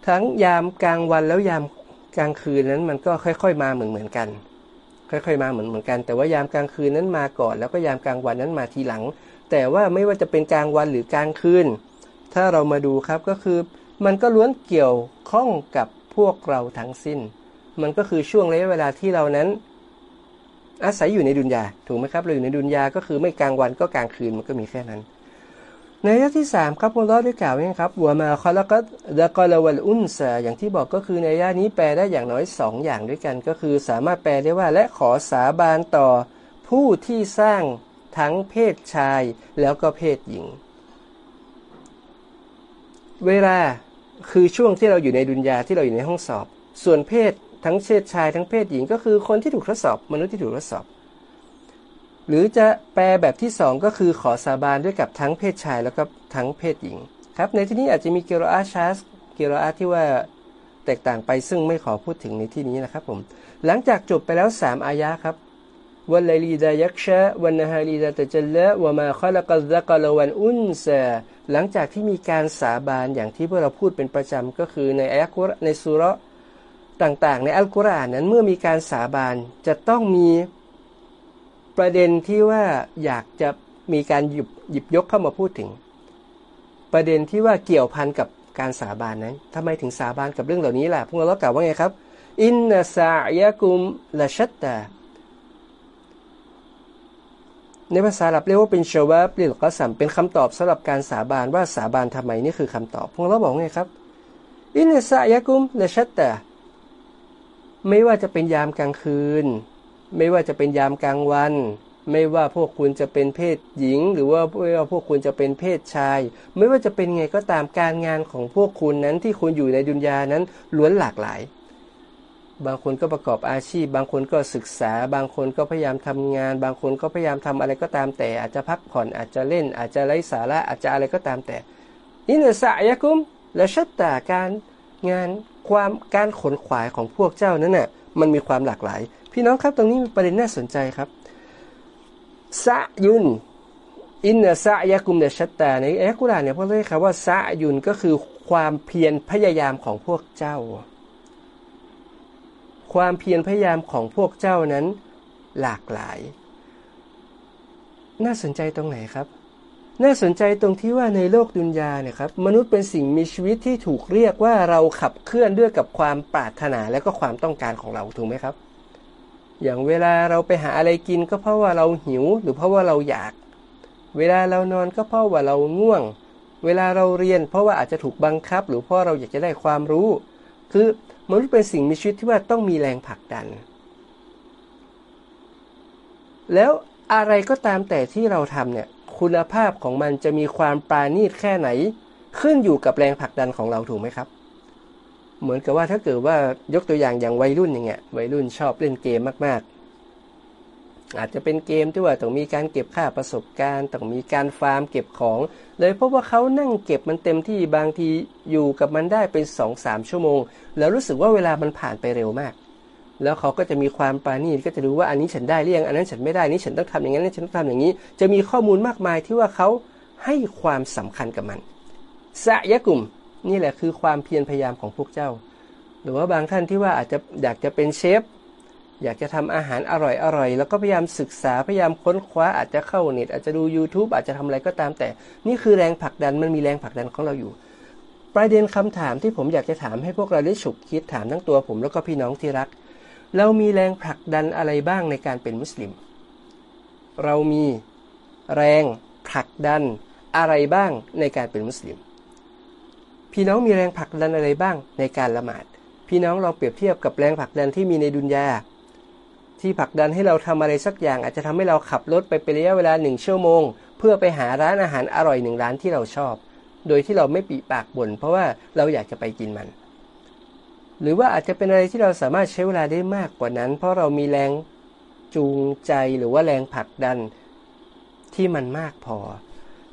ทั้งยามกลางวันแล้วยาม กลางคืนนั้นมันก็ค่อยๆมาเหมือนเหมือนกัน ค่อยๆมาเหมือนเหมือนกัน แต่ว่ายามกลางคืนนั้นมาก่อน แล้วก็ยามกลางวันนั้นมาทีหลัง แต่ว่าไม่ว่าจะเป็นกลางวันหรือกลางคืน ถ้าเรามาดูครับก็คือ มันก็ล้วนเกี่ยวข้องกับพวกเราทั้งสิ้น มันก็คือช่วงระยะเวลาที่เรานั้น อาศัยอยู่ในดุนยาถูกไหมครับเราอยู่ในดุนยาก็คือไม่กลางวันก็กลางคืนมันก็มีแค่นั้น ในอายะที่สามครับพระลอได้กล่าวว่าครับวัวมาคอลกัดดะกอลวัลอุนซาอย่างที่บอกก็คือในอายะนี้แปลได้อย่างน้อยสองอย่างด้วยกันก็คือสามารถแปลได้ว่าและขอสาบานต่อผู้ที่สร้างทั้งเพศชายแล้วก็เพศหญิง เวลาคือช่วงที่เราอยู่ในดุนยาที่เราอยู่ในห้องสอบ ส่วนเพศทั้งเพศชายทั้งเพศหญิง ก็คือคนที่ถูกทดสอบ มนุษย์ที่ถูกทดสอบ หรือจะแปลแบบที่ 2 ก็คือขอสาบานด้วยกับทั้งเพศชายแล้วก็ทั้งเพศหญิงครับในที่นี้อาจจะมีเกโรอาชาสเกโรอาที่ว่าแตกต่างไปซึ่งไม่ขอพูดถึงในที่นี้นะครับผมหลังจากจบไปแล้ว 3 อายะครับวันไลลีดายักชะวันนาฮาลีดาตะจัลละวะมาคอลกัซกะลวันอุนซาหลังจากที่มีการสาบานอย่างที่พวกเราพูดเป็นประจำก็คือในอายะกุรในสุรต่างๆ ในอัลกุรอานนั้นเมื่อมีการสาบานจะต้องมี ประเด็นที่ว่าอยากจะมีการหยิบหยิบยกเข้ามาพูดถึง ประเด็นที่ว่าเกี่ยวพันกับการสาบานนั้นทำไมถึงสาบานกับเรื่องเหล่านี้ล่ะพวกเรากล่าวว่าไงครับ อินนาซายะกุมละชัตตาในภาษาอับเรียกว่าเป็นชาวบลิลกสัมเป็นคำตอบสำหรับการสาบานว่าสาบานทำไมนี่คือคำตอบพวกเราบอกไงครับ อินนาซายะกุมละชัตตาไม่ว่าจะเป็นยามกลางคืน ไม่ว่าจะเป็นยามกลางวัน ไม่ว่าพวกคุณจะเป็นเพศหญิง หรือว่าไม่ว่าพวกคุณจะเป็นเพศชาย ไม่ว่าจะเป็นไงก็ตามการงานของพวกคุณนั้นที่คุณอยู่ในดุนยานั้นล้วนหลากหลาย บางคนก็ประกอบอาชีพ บางคนก็ศึกษา บางคนก็พยายามทำงาน บางคนก็พยายามทำอะไรก็ตามแต่ อาจจะพักผ่อนอาจจะเล่น อาจจะไร้สาระอาจจะอะไรก็ตามแต่อินสายะกุมและชัตตาการงานความการขนขวายของพวกเจ้านั้นน่ะ มันมีความหลากหลาย พี่น้องครับตรงนี้มีประเด็นน่าสนใจครับสะยุนอินเนสะยะกุมเดชัตตาในอัลกุรอานเนี่ยพ่อเรียกคำว่าสะยุนก็คือความเพียรพยายามของพวกเจ้า ความเพียรพยายามของพวกเจ้านั้นหลากหลาย น่าสนใจตรงไหนครับ น่าสนใจตรงที่ว่าในโลกดุนยาเนี่ยครับมนุษย์เป็นสิ่งมีชีวิตที่ถูกเรียกว่าเราขับเคลื่อนด้วยกับความปรารถนาและก็ความต้องการของเราถูกไหมครับ อย่างเวลาเราไปหาอะไรกินก็เพราะว่าเราหิว หรือเพราะว่าเราอยาก เวลาเรานอนก็เพราะว่าเราง่วง เวลาเราเรียน เพราะว่าอาจจะถูกบังคับ หรือเพราะเราอยากจะได้ความรู้ คือมนุษย์เป็นสิ่งมีชีวิตที่ว่าต้องมีแรงผลักดัน แล้วอะไรก็ตามแต่ที่เราทำเนี่ย คุณภาพของมันจะมีความปราณีตแค่ไหน ขึ้นอยู่กับแรงผลักดันของเราถูกไหมครับ เหมือนกับว่าถ้าเกิดว่ายกตัวอย่างอย่างวัยรุ่นอย่างเงี้ยวัยรุ่นชอบเล่นเกมมาก ๆ อาจจะเป็นเกมที่ว่าต้องมีการเก็บค่าประสบการณ์ต้องมีการฟาร์มเก็บของ เลยเพราะว่าเขานั่งเก็บมันเต็มที่บางทีอยู่กับมันได้เป็นสองสามชั่วโมง แล้วรู้สึกว่าเวลามันผ่านไปเร็วมาก แล้วเขาก็จะมีความปราณีตก็จะรู้ว่าอันนี้ฉันได้หรือยังอันนั้นฉันไม่ได้นี้ฉันต้องทำอย่างนั้นฉันต้องทำอย่างนี้ จะมีข้อมูลมากมายที่ว่าเขาให้ความสำคัญกับมันสะยะกลุ่มนี่แหละคือความเพียรพยายามของพวกเจ้า หรือว่าบางท่านที่ว่าอาจจะอยากจะเป็นเชฟอยากจะทำอาหารอร่อยอร่อยแล้วก็พยายามศึกษาพยายามค้นคว้าอาจจะเข้าเน็ตอาจจะดู YouTube อาจจะทำอะไรก็ตามแต่ นี่คือแรงผลักดันมันมีแรงผลักดันของเราอยู่ ประเด็นคำถามที่ผมอยากจะถามให้พวกเราได้ฉุกคิดถามทั้งตัวผมแล้วก็พี่น้องที่รัก เรามีแรงผลักดันอะไรบ้างในการเป็นมุสลิม เรามีแรงผลักดันอะไรบ้างในการเป็นมุสลิม พี่น้องมีแรงผลักดันอะไรบ้างในการละหมาด พี่น้องเราเปรียบเทียบกับแรงผลักดันที่มีในดุนยา ที่ผลักดันให้เราทำอะไรสักอย่าง อาจจะทำให้เราขับรถไปเป็นระยะเวลาหนึ่งชั่วโมง เพื่อไปหาร้านอาหารอร่อยหนึ่งร้านที่เราชอบ โดยที่เราไม่ปีปากบ่นเพราะว่าเราอยากจะไปกินมัน หรือว่าอาจจะเป็นอะไรที่เราสามารถใช้เวลาได้มากกว่านั้น เพราะเรามีแรงจูงใจหรือว่าแรงผลักดันที่มันมากพอ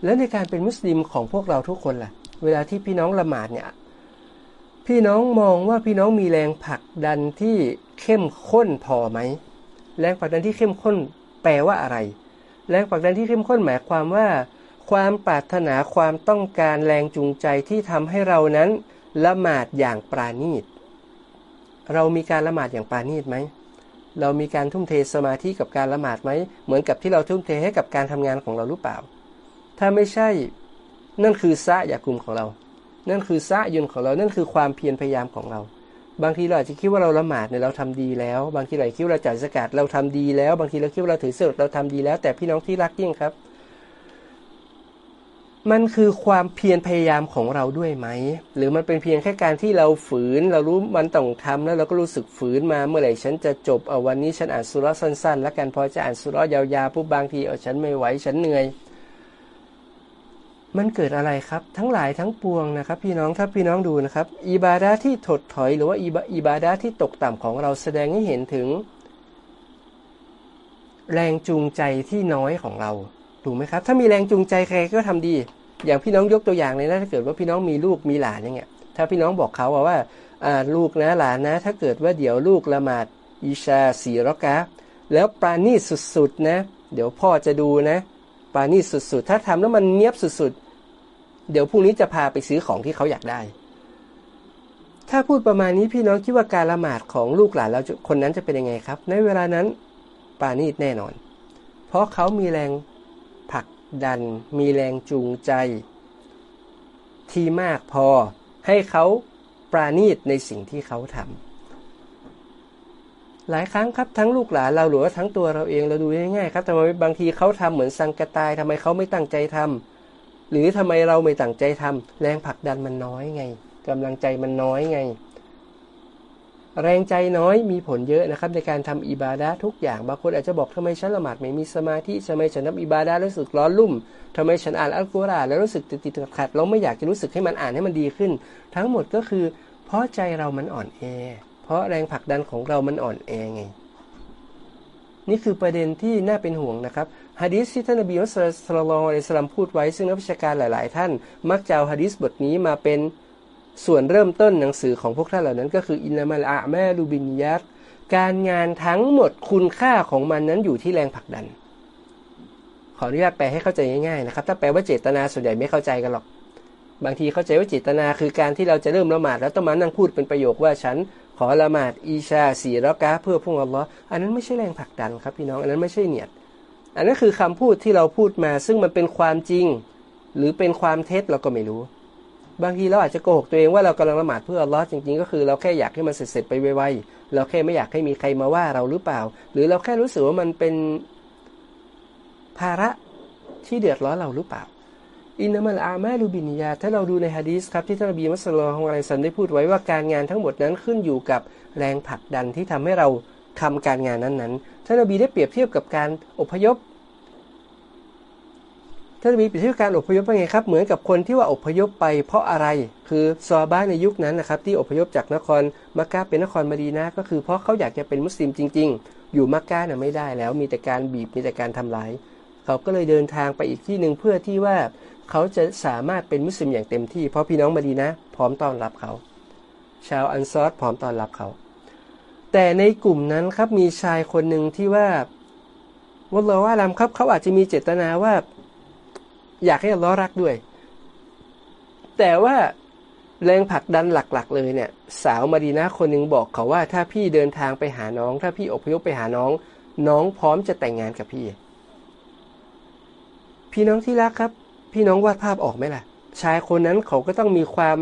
แล้วในการเป็นมุสลิมของพวกเราทุกคนล่ะ เวลาที่พี่น้องละหมาดเนี่ย พี่น้องมองว่าพี่น้องมีแรงผลักดันที่เข้มข้นพอไหม แรงผลักดันที่เข้มข้นแปลว่าอะไร แรงผลักดันที่เข้มข้นหมายความว่า ความปรารถนาความต้องการแรงจูงใจที่ทำให้เรานั้นละหมาดอย่างปราณีต เรามีการละหมาดอย่างปาณีตไหม เรามีการทุ่มเทสมาธิกับการละหมาดไหม เหมือนกับที่เราทุ่มเทให้กับการทำงานของเราหรือเปล่า ถ้าไม่ใช่ นั่นคือซะอยากกลุ่มของเรา นั่นคือซะยุนของเรา นั่นคือความเพียรพยายามของเรา บางทีเราอาจจะคิดว่าเราละหมาดเนี่ยเราทำดีแล้ว บางทีเราคิดว่าเราจัดสกัดเราทำดีแล้ว บางทีเราคิดว่าเราถือเสดเราทำดีแล้ว แต่พี่น้องที่รักยิ่งครับ มันคือความเพียรพยายามของเราด้วยไหม หรือมันเป็นเพียงแค่การที่เราฝืน เรารู้มันต้องทำแล้วเราก็รู้สึกฝืนมาเมื่อไหร่ฉันจะจบเอาวันนี้ฉันอ่านสุรสั้นๆ แล้วกันพอจะอ่านสุรยาวๆปุ๊บบางทีเอาฉันไม่ไหวฉันเหนื่อย มันเกิดอะไรครับ ทั้งหลายทั้งปวงนะครับ พี่น้องถ้าพี่น้องดูนะครับอิบาดาที่ถดถอยหรือว่าอิบาดาที่ตกต่ำของเราแสดงให้เห็นถึง แรงจูงใจที่น้อยของเรา ถูกไหมครับ ถ้ามีแรงจูงใจใครก็ทำดี อย่างพี่น้องยกตัวอย่างเลยนะถ้าเกิดว่าพี่น้องมีลูกมีหลานอย่างเงี้ยถ้าพี่น้องบอกเขาว่าลูกนะหลานนะ ถ้าเกิดว่าเดี๋ยวลูกละหมาดอิชาสีรอกะแล้วปราณีสุดๆนะ เดี๋ยวพ่อจะดูนะ ปราณีสุดๆ ถ้าทำแล้วมันเนียบสุดๆ เดี๋ยวพรุ่งนี้จะพาไปซื้อของที่เขาอยากได้ ถ้าพูดประมาณนี้พี่น้องคิดว่าการละหมาดของลูกหลานเราคนนั้นจะเป็นยังไงครับ ในเวลานั้นปาณีแน่นอน เพราะเขามีแรง ดันมีแรงจูงใจ ที่มากพอให้เขาปราณีตในสิ่งที่เขาทำหลายครั้งครับทั้งลูกหลานเราหรือว่าทั้งตัวเราเองเราดูง่ายๆครับทำไมบางทีเขาทำเหมือนสังกตายทำไมเขาไม่ตั้งใจทำหรือทำไมเราไม่ตั้งใจทำแรงผลักดันมันน้อยไงกำลังใจมันน้อยไง แรงใจน้อยมีผลเยอะนะครับในการทำอิบาดะทุกอย่างบางคนอาจจะบอกทำไมฉันละหมาดไม่มีสมาธิทำไมฉันทำอิบาดะรู้สึกร้อนรุ่มทำไมฉันอ่านอัลกุรอานแล้วรู้สึกติดติดขัดเราไม่อยากจะรู้สึกให้มันอ่านให้มันดีขึ้น ทั้งหมดก็คือ เพราะใจเรามันอ่อนแอ เพราะแรงผลักดันของเรามันอ่อนแอไง นี่คือประเด็นที่น่าเป็นห่วงนะครับฮะดีษที่ท่านนบีมุสลิมอะลัยสลัมพูดไว้ซึ่งนักวิชาการหลาย ๆ ท่าน มักจะเอาฮะดีษบทนี้มาเป็น ส่วนเริ่มต้นหนังสือของพวกท่านเหล่านั้น ก็คืออินนามัลอาแม่ลูบินยัตการงานทั้งหมดคุณค่าของมันนั้นอยู่ที่แรงผลักดัน ขออนุญาตแปลให้เข้าใจง่ายๆนะครับ ถ้าแปลว่าเจตนาส่วนใหญ่ไม่เข้าใจกันหรอก บางทีเข้าใจว่าเจตนาคือการที่เราจะเริ่มละหมาดแล้วต้องมานั่งพูดเป็นประโยคว่าฉันขอละหมาดอีชาสีรักาเพื่อพวกอัลลอฮ์อันนั้นไม่ใช่แรงผลักดันครับพี่น้องอันนั้นไม่ใช่เนียด อันนั้นคือคำพูดที่เราพูดมา ซึ่งมันเป็นความจริง หรือเป็นความเท็จเราก็ไม่รู้ บางทีเราอาจจะโกหกตัวเองว่าเรากำลังละหมาดเพื่ออัลลอฮ์จริงๆ ก็คือเราแค่อยากให้มันเสร็จๆไปไวๆเราแค่ไม่อยากให้มีใครมาว่าเราหรือเปล่า หรือเราแค่รู้สึกว่ามันเป็นภาระที่เดือดร้อนเราหรือเปล่าอินนามัลอามาลูบินยาถ้าเราดูในฮะดีสครับที่ท่านอบีมัสลอฮ์ของอะลัยซันได้พูดไว้ว่าการงานทั้งหมดนั้นขึ้นอยู่กับแรงผลักดันที่ทำให้เราทำการงานนั้นๆท่านอบีได้เปรียบเทียบกับการอพยพ ท่านอบีเปรียบเทียบการอพยพเป็นไงครับ เหมือนกับคนที่ว่าอพยพไปเพราะอะไร คือซอบ้านในยุคนั้นนะครับที่อพยพจากนครมักกะเป็นนครมดีนาก็คือเพราะเขาอยากจะเป็นมุสลิมจริง ๆ อยู่มักกะน่ะไม่ได้แล้วมีแต่การบีบมีแต่การทำร้ายเขาก็เลยเดินทางไปอีกที่หนึ่งเพื่อที่ว่าเขาจะสามารถเป็นมุสลิมอย่างเต็มที่ เพราะพี่น้องมดีนะพร้อมต้อนรับเขา ชาวอันซอรพร้อมต้อนรับเขา แต่ในกลุ่มนั้นครับมีชายคนหนึ่งที่ว่าวันเราว่าลำครับเขาอาจจะมีเจตนาว่า อยากให้ล้อรักด้วย แต่ว่าแรงผลักดันหลักๆ เลยเนี่ย สาวมาดีนะคนหนึ่งบอกเขาว่า ถ้าพี่เดินทางไปหาน้อง ถ้าพี่อพยพไปหาน้อง น้องพร้อมจะแต่งงานกับพี่ พี่น้องที่รักครับ พี่น้องวาดภาพออกไหมล่ะ ชายคนนั้นเขาก็ต้องมีความ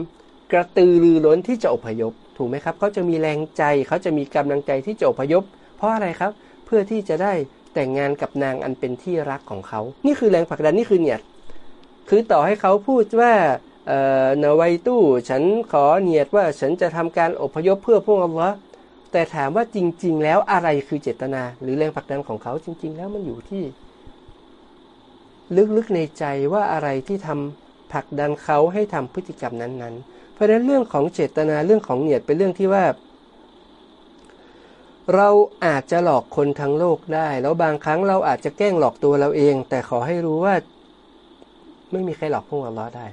กระตือรือร้นที่จะอพยพ ถูกไหมครับเขาจะมีแรงใจเขาจะมีกำลังใจที่จะอพยพ เพราะอะไรครับ เพื่อที่จะได้แต่งงานกับนางอันเป็นที่รักของเขา นี่คือแรงผลักดันนี่คือเนี่ย คือต่อให้เขาพูดว่าเออนวัยตู้ฉันขอเนียดว่าฉันจะทำการอพยพเพื่อพวกอัลลอฮ์แต่ถามว่าจริง ๆ แล้วอะไรคือเจตนา หรือแรงผลักดันของเขาจริง ๆ แล้วมันอยู่ที่ ลึกๆในใจว่าอะไรที่ทำผลักดันเขาให้ทำพฤติกรรมนั้น ๆ เพราะฉะนั้นเรื่องของเจตนาเรื่องของเนียดเป็นเรื่องที่ว่า เราอาจจะหลอกคนทั้งโลกได้ แล้วบางครั้งเราอาจจะแกล้งหลอกตัวเราเอง แต่ขอให้รู้ว่า ไม่มีใครหลอกพวกอัลลอฮ์ได้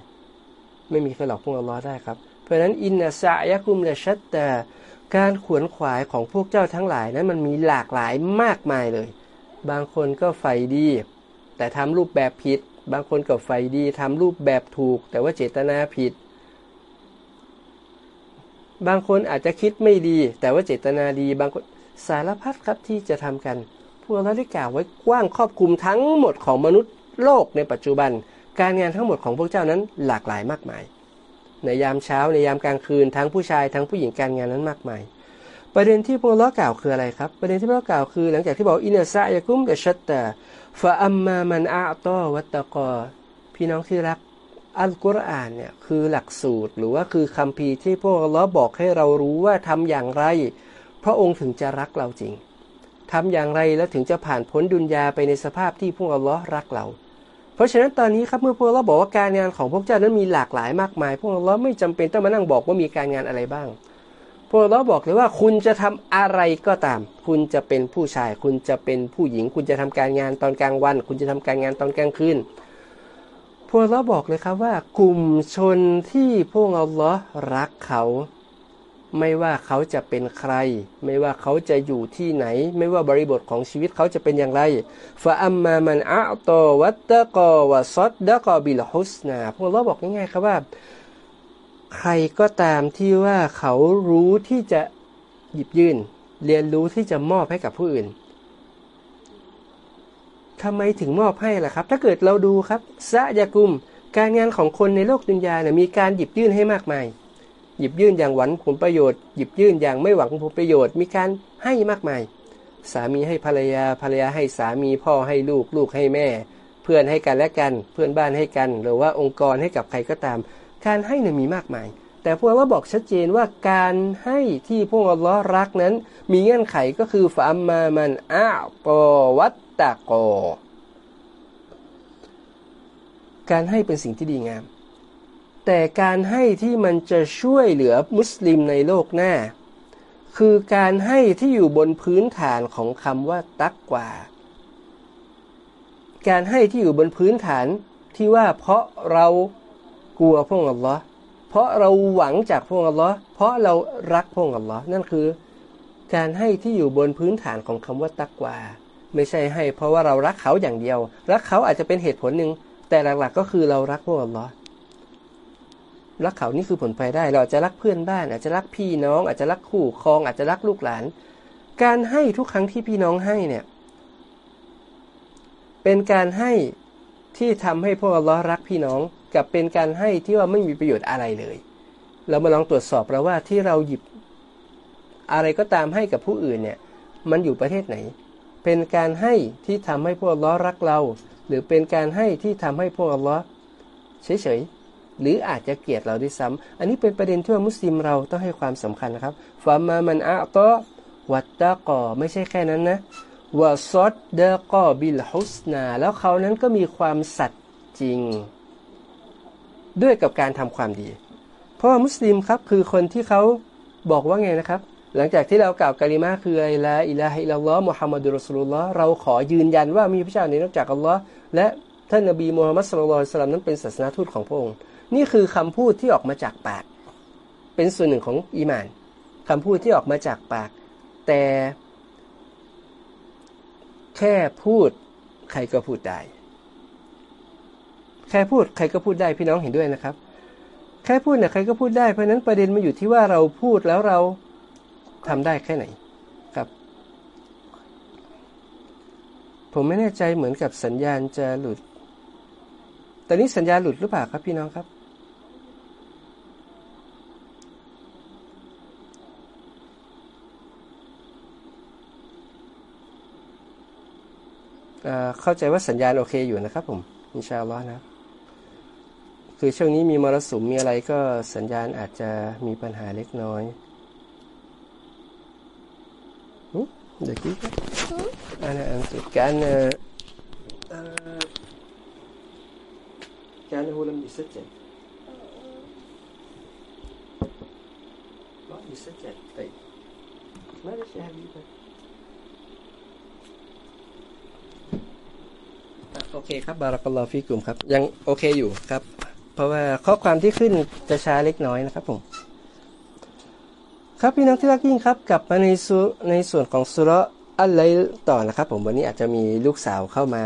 ไม่มีใครหลอกพวกอัลลอฮ์ได้ครับ เพราะฉะนั้นอินนัสยะกุมละชัดแต่การขวนขวายของพวกเจ้าทั้งหลายนั้นมันมีหลากหลายมากมายเลย บางคนก็ใฝ่ดี แต่ทำรูปแบบผิด บางคนก็ไฟดีทำรูปแบบถูก แต่ว่าเจตนาผิด บางคนอาจจะคิดไม่ดี แต่ว่าเจตนาดี บางคนสารพัดครับที่จะทำกัน พวกเราได้กล่าวไว้กว้างครอบคลุมทั้งหมดของมนุษย์โลกในปัจจุบัน การงานทั้งหมดของพวกเจ้านั้นหลากหลายมากมาย ในยามเช้าในยามกลางคืนทั้งผู้ชายทั้งผู้หญิงการงานนั้นมากมาย ประเด็นที่พวกเรากล่าวคืออะไรครับ ประเด็นที่พวกเรากล่าวคือ หลังจากที่บอกอินเนซะยากุมกับชัตตาฟะอัมมามันอาตอวัตตะกอพี่น้องที่รักอัลกุรอานเนี่ยคือหลักสูตรหรือว่าคือคำพีที่พวกเราบอกให้เรารู้ว่าทำอย่างไร พระองค์ถึงจะรักเราจริงทำอย่างไรแล้วถึงจะผ่านพ้นดุนยาไปในสภาพที่พวกเรารักเรา เพราะฉะนั้นตอนนี้ครับเมื่อพวกเราบอกว่าการงานของพวกเจ้านั้นมีหลากหลายมากมาย พวกเราไม่จำเป็นต้องมานั่งบอกว่ามีการงานอะไรบ้าง พวกเราบอกเลยว่าคุณจะทำอะไรก็ตาม คุณจะเป็นผู้ชาย คุณจะเป็นผู้หญิง คุณจะทำการงานตอนกลางวัน คุณจะทำการงานตอนกลางคืนพวกเราบอกเลยครับว่ากลุ่มชนที่พวกเราลรักเขา ไม่ว่าเขาจะเป็นใคร ไม่ว่าเขาจะอยู่ที่ไหน ไม่ว่าบริบทของชีวิตเขาจะเป็นอย่างไรฟะอัมมามันอัตโตวัตตะกอวะซดดะกอบิลฮุสนาพวกเราบอกง่ายๆครับว่า ใครก็ตามที่ว่าเขารู้ที่จะหยิบยื่น เรียนรู้ที่จะมอบให้กับผู้อื่นทำไมถึงมอบให้ล่ะครับ ถ้าเกิดเราดูครับสะยากุม การงานของคนในโลกดุนยาเนี่ยมีการหยิบยื่นให้มากมาย หยิบยื่นอย่างหวังผลประโยชน์ หยิบยื่นอย่างไม่หวังผลประโยชน์ มีการให้มากมาย สามีให้ภรรยา ภรรยาให้สามี พ่อให้ลูก ลูกให้แม่ เพื่อนให้กันและกัน เพื่อนบ้านให้กัน หรือว่าองค์กรให้กับใครก็ตาม การให้เนี่ยมีมากมาย แต่พวกเราบอกชัดเจนว่าการให้ที่พวกเรารักนั้น มีเงื่อนไขก็คือฟามามันอาปวัตตะโกการให้เป็นสิ่งที่ดีงาม แต่การให้ที่มันจะช่วยเหลือมุสลิมในโลกหน้า คือการให้ที่อยู่บนพื้นฐานของคำว่าตักกว่า การให้ที่อยู่บนพื้นฐานที่ว่าเพราะเรากลัวพวกอัลลอฮ์เพราะเราหวังจากพวกอัลลอฮ์เพราะเรารักพวกอัลลอฮ์นั่นคือ การให้ที่อยู่บนพื้นฐานของคำว่าตักว่า ไม่ใช่ให้ เพราะว่าเรารักเขาอย่างเดียว รักเขาอาจจะเป็นเหตุผลหนึ่งแต่หลักๆก็คือเรารักพวกอัลลอฮ์ รักเขานี่คือผลไปได้ เราจะรักเพื่อนบ้าน อาจจะรักพี่น้อง อาจจะรักคู่ครอง อาจจะรักลูกหลาน การให้ทุกครั้งที่พี่น้องให้เนี่ย เป็นการให้ที่ทำให้พวกอัลลอรักพี่น้อง กับเป็นการให้ที่ว่าไม่มีประโยชน์อะไรเลย เรามาลองตรวจสอบเราว่าที่เราหยิบอะไรก็ตามให้กับผู้อื่นเนี่ย มันอยู่ประเทศไหน เป็นการให้ที่ทำให้พวกอลลอรักเรา หรือเป็นการให้ที่ทำให้พวกอลลอฮ์เฉยๆ หรืออาจจะเกลียดเราด้วยซ้ำอันนี้เป็นประเด็นที่ว่ามุสลิมเราต้องให้ความสำคัญครับفأما من أعطى واتقى ไม่ใช่แค่นั้นนะوصدق بالحسنى แล้วเขานั้นก็มีความสัตย์จริง ด้วยกับการทำความดี เพราะว่ามุสลิมครับคือคนที่เขาบอกว่าไงนะครับ หลังจากที่เรากล่าวกาลิมาคือ لا إله إلا الله محمد رسول الله เราขอยืนยันว่ามีพระเจ้าใดนอกจากอัลลอฮ์และท่านนบีมูฮัมมัด صلى الله عليه وسلم นั้นเป็นศาสนาทูตของพระองค์ นี่คือคำพูดที่ออกมาจากปาก เป็นส่วนหนึ่งของอีมานคำพูดที่ออกมาจากปาก แต่ แค่พูดใครก็พูดได้ แค่พูดใครก็พูดได้พี่น้องเห็นด้วยนะครับ แค่พูดนี่ยใครก็พูดได้เพราะนั้นประเด็นมาอยู่ที่ว่าเราพูดแล้วเราทำได้แค่ไหนครับ ผมไม่แน่ใจเหมือนกับสัญญาณจะหลุดตอนนี้สัญญาณหลุดหรือเปล่าครับพี่น้องครับ เข้าใจว่าสัญญาณโอเคอยู่นะครับผมอินชาอัลลอฮ์นะ คือช่วงนี้มีมรสุมมีอะไรก็สัญญาณอาจจะมีปัญหาเล็กน้อยเดี๋ยวกี้อันนั้นสุดการการหูลำดิสเจ็ดما يسجل طيب ماذا يا حبيبي โอเคครับบารักลอฟีกลุ่มครับ ยังโอเคอยู่ครับ เพราะว่าข้อความที่ขึ้นจะช้าเล็กน้อยนะครับผมครับพี่น้องที่รักยิ่งครับ กลับมาในสุในส่วนของสุรอัลไลต่อนะครับ ผมวันนี้อาจจะมีลูกสาวเข้ามา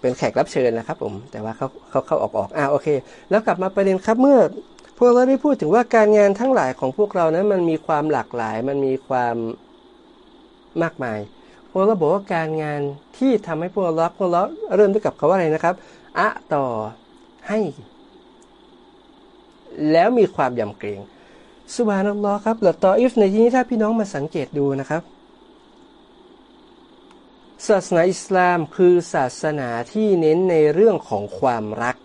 เป็นแขกรับเชิญนะครับผมแต่ว่าเขาเขาเข้าออกออกอ่าโอเค แล้วกลับมาประเด็นครับเมื่อพวกเราได้พูดถึงว่าการงานทั้งหลายของพวกเรานั้นมันมีความหลากหลาย มันมีความมากมาย พวกเราบอกว่าการงานที่ทำให้พวกเราพวกเราเริ่มด้วยกับคาว่าอะไรนะครับอะต่อให้ แล้วมีความยำเกรงสุบานัลลอฮ์ครับหลัต่ออิฟในที่นี้ถ้าพี่น้องมาสังเกตดูนะครับ ศาสนาอิสลามคือศาสนาที่เน้นในเรื่องของความรัก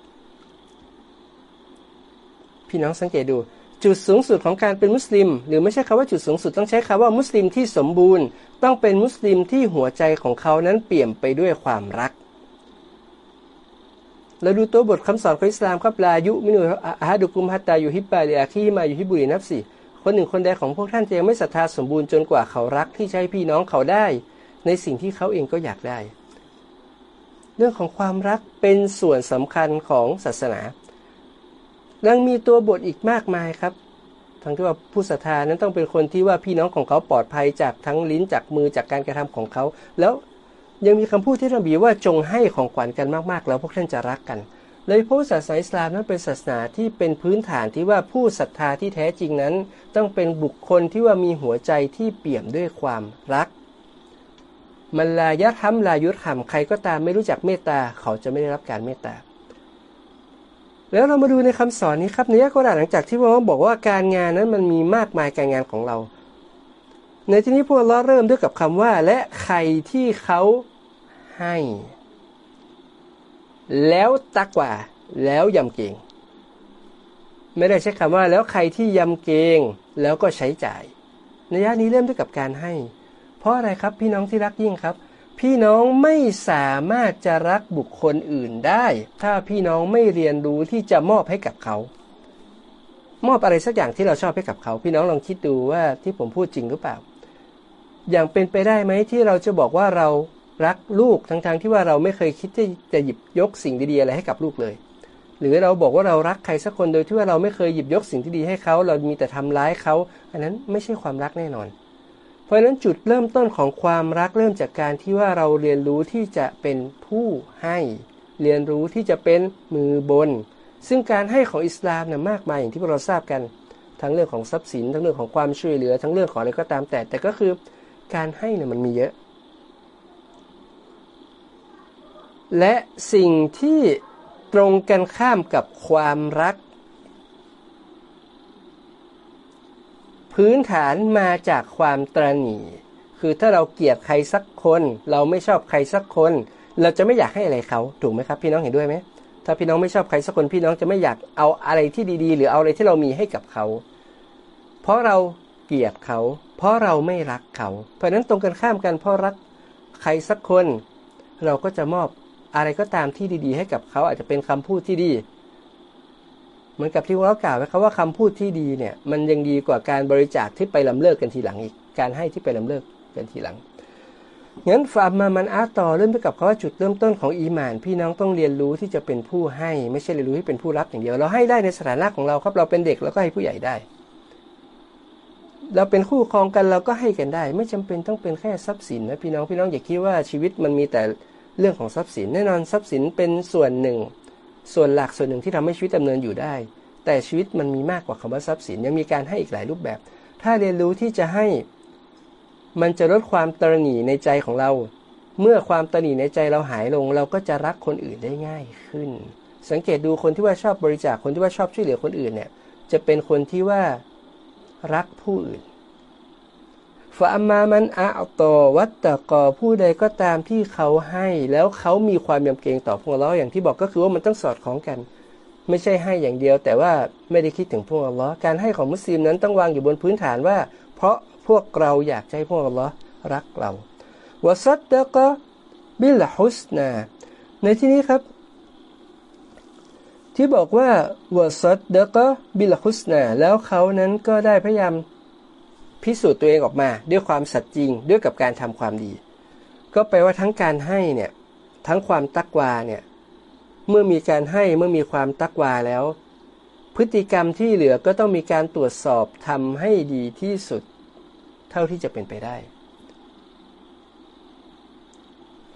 พี่น้องสังเกตดู จุดสูงสุดของการเป็นมุสลิม หรือไม่ใช่คาว่าจุดสูงสุดต้องใช้คาว่ามุสลิมที่สมบูรณ์ ต้องเป็นมุสลิมที่หัวใจของเขานั้นเปี่ยมไปด้วยความรักเราดูตัวบทคำสอนของอิสลามครับลายุมินุอาฮดุกุมฮัตตาอยู่ฮิบบาลีอาคีมาอยู่ฮิบุรีนับสิคนหนึ่งคนใดของพวกท่านจะยังไม่ศรัทธาสมบูรณ์จนกว่าเขารักที่ใช้พี่น้องเขาได้ ในสิ่งที่เขาเองก็อยากได้ เรื่องของความรักเป็นส่วนสำคัญของศาสนา ยังมีตัวบทอีกมากมายครับ ทั้งที่ว่าผู้ศรัทธานั้นต้องเป็นคนที่ว่าพี่น้องของเขาปลอดภัยจากทั้งลิ้นจากมือจากการกระทำของเขา แล้วยังมีคำพูดที่ระบีว่าจงให้ของขวัญกันมากๆ แล้วพวกท่านจะรักกัน เลยผู้ศาสนาอิสลามนั้นเป็นศาสนาที่เป็นพื้นฐานที่ว่าผู้ศรัทธาที่แท้จริงนั้น ต้องเป็นบุคคลที่ว่ามีหัวใจที่เปี่ยมด้วยความรักมันลายะทำลายุทธรรมใครก็ตามไม่รู้จักเมตตาเขาจะไม่ได้รับการเมตตา แล้วเรามาดูในคำสอนนี้ครับในยักษ์กระหลังจากที่พระองค์บอกว่าการงานนั้นมันมีมากมายการงานของเรา ในที่นี้พวกเราเริ่มด้วยกับคำว่า และใครที่เขาให้ แล้วตักว่า แล้วยำเกงไม่ได้ใช้คำว่า แล้วใครที่ยำเกงแล้วก็ใช้จ่ายในยะนี้เริ่มด้วยกับการให้ เพราะอะไรครับพี่น้องที่รักยิ่งครับ พี่น้องไม่สามารถจะรักบุคคลอื่นได้ ถ้าพี่น้องไม่เรียนรู้ที่จะมอบให้กับเขา มอบอะไรสักอย่างที่เราชอบให้กับเขา พี่น้องลองคิดดูว่าที่ผมพูดจริงหรือเปล่า อย่างเป็นไปได้ไหมที่เราจะบอกว่าเรารักลูกทั้งๆทที่ว่าเราไม่เคยคิดที่จะหยิบยกสิ่งดีๆอะไรให้กับลูกเลย หรือเราบอกว่าเรารักใครสักคนโดยที่ว่าเราไม่เคยหยิบยกสิ่งที่ดีให้เขา เรามีแต่ทำร้ายเขา อันนั้นไม่ใช่ความรักแน่นอน ราะฉะนั้นจุดเริ่มต้นของความรักเริ่มจากการที่ว่าเราเรียนรู้ที่จะเป็นผู้ให้ เรียนรู้ที่จะเป็นมือบน ซึ่งการให้ของอิสลามนะ่ะมากมายอย่างที่พวกเราทราบกัน ทั้งเรื่องของทรัพย์สิน ทั้งเรื่องของความช่วยเหลือ ทั้งเรื่องของอะไรก็ตามแต่ แต่ก็คือการให้เนี่ยมันมีเยอะ และสิ่งที่ตรงกันข้ามกับความรัก พื้นฐานมาจากความตรณีคือถ้าเราเกลียดใครสักคน เราไม่ชอบใครสักคน เราจะไม่อยากให้อะไรเขาถูกไหมครับ พี่น้องเห็นด้วยไหมถ้าพี่น้องไม่ชอบใครสักคนพี่น้องจะไม่อยากเอาอะไรที่ดีๆ หรือเอาอะไรที่เรามีให้กับเขา เพราะเราเกลียดเขา เพราะเราไม่รักเขา เพราะนั้นตรงกันข้ามกันเพราะรักใครสักคน เราก็จะมอบอะไรก็ตามที่ดี ๆ ให้กับเขาอาจจะเป็นคำพูดที่ดี เหมือนกับที่เรากล่าวไว้ครับว่าคำพูดที่ดีเนี่ยมันยังดีกว่าการบริจาคที่ไปลำเลิกกันทีหลังอีก การให้ที่ไปลำเลิกกันทีหลังงั้นฟาร์มามันอาต่อเริ่มไปกับเขาว่าจุดเริ่มต้นของอีมาน พี่น้องต้องเรียนรู้ที่จะเป็นผู้ให้ ไม่ใช่เรียนรู้ที่เป็นผู้รับอย่างเดียว เราให้ได้ในสถานะของเราครับเราเป็นเด็กเราก็ให้ผู้ใหญ่ได้ เราเป็นคู่ครองกันเราก็ให้กันได้ ไม่จำเป็นต้องเป็นแค่ทรัพย์สินนะพี่น้องพี่น้องอย่าคิดว่าชีวิตมันมีแต่เรื่องของทรัพย์สินแน่นอนทรัพย์สินเป็นส่วนหนึ่ง ส่วนหลักส่วนหนึ่งที่ทำให้ชีวิตดำเนินอยู่ได้ แต่ชีวิตมันมีมากกว่าคำว่าทรัพย์สินยังมีการให้อีกหลายรูปแบบ ถ้าเรียนรู้ที่จะให้มันจะลดความตรณีในใจของเรา เมื่อความตรณีในใจเราหายลง เราก็จะรักคนอื่นได้ง่ายขึ้น สังเกตดูคนที่ว่าชอบบริจาคคนที่ว่าชอบช่วยเหลือคนอื่นเนี่ยจะเป็นคนที่ว่ารักผู้อื่น ฟามามันอาตอวัตตะกอผู้ใดก็ตามที่เขาให้ แล้วเขามีความยำเกรงต่อพวกเราอย่างที่บอกก็คือว่ามันต้องสอดคล้องกัน ไม่ใช่ให้อย่างเดียว แต่ว่าไม่ได้คิดถึงพวกเราการให้ของมุสลิมนั้นต้องวางอยู่บนพื้นฐานว่า เพราะพวกเราอยากให้พวกเรารักเราวสัตะกะบิลฮุสนาในที่นี้ครับ ที่บอกว่าวสัตะกะบิลฮุสนาแล้วเขานั้นก็ได้พยายาม พิสูจน์ตัวเองออกมาด้วยความสัตย์จริงด้วยกับการทำความดี ก็แปลว่าทั้งการให้เนี่ยทั้งความตักวาเนี่ยเมื่อมีการให้เมื่อมีความตักวาแล้ว พฤติกรรมที่เหลือก็ต้องมีการตรวจสอบทำให้ดีที่สุด เท่าที่จะเป็นไปได้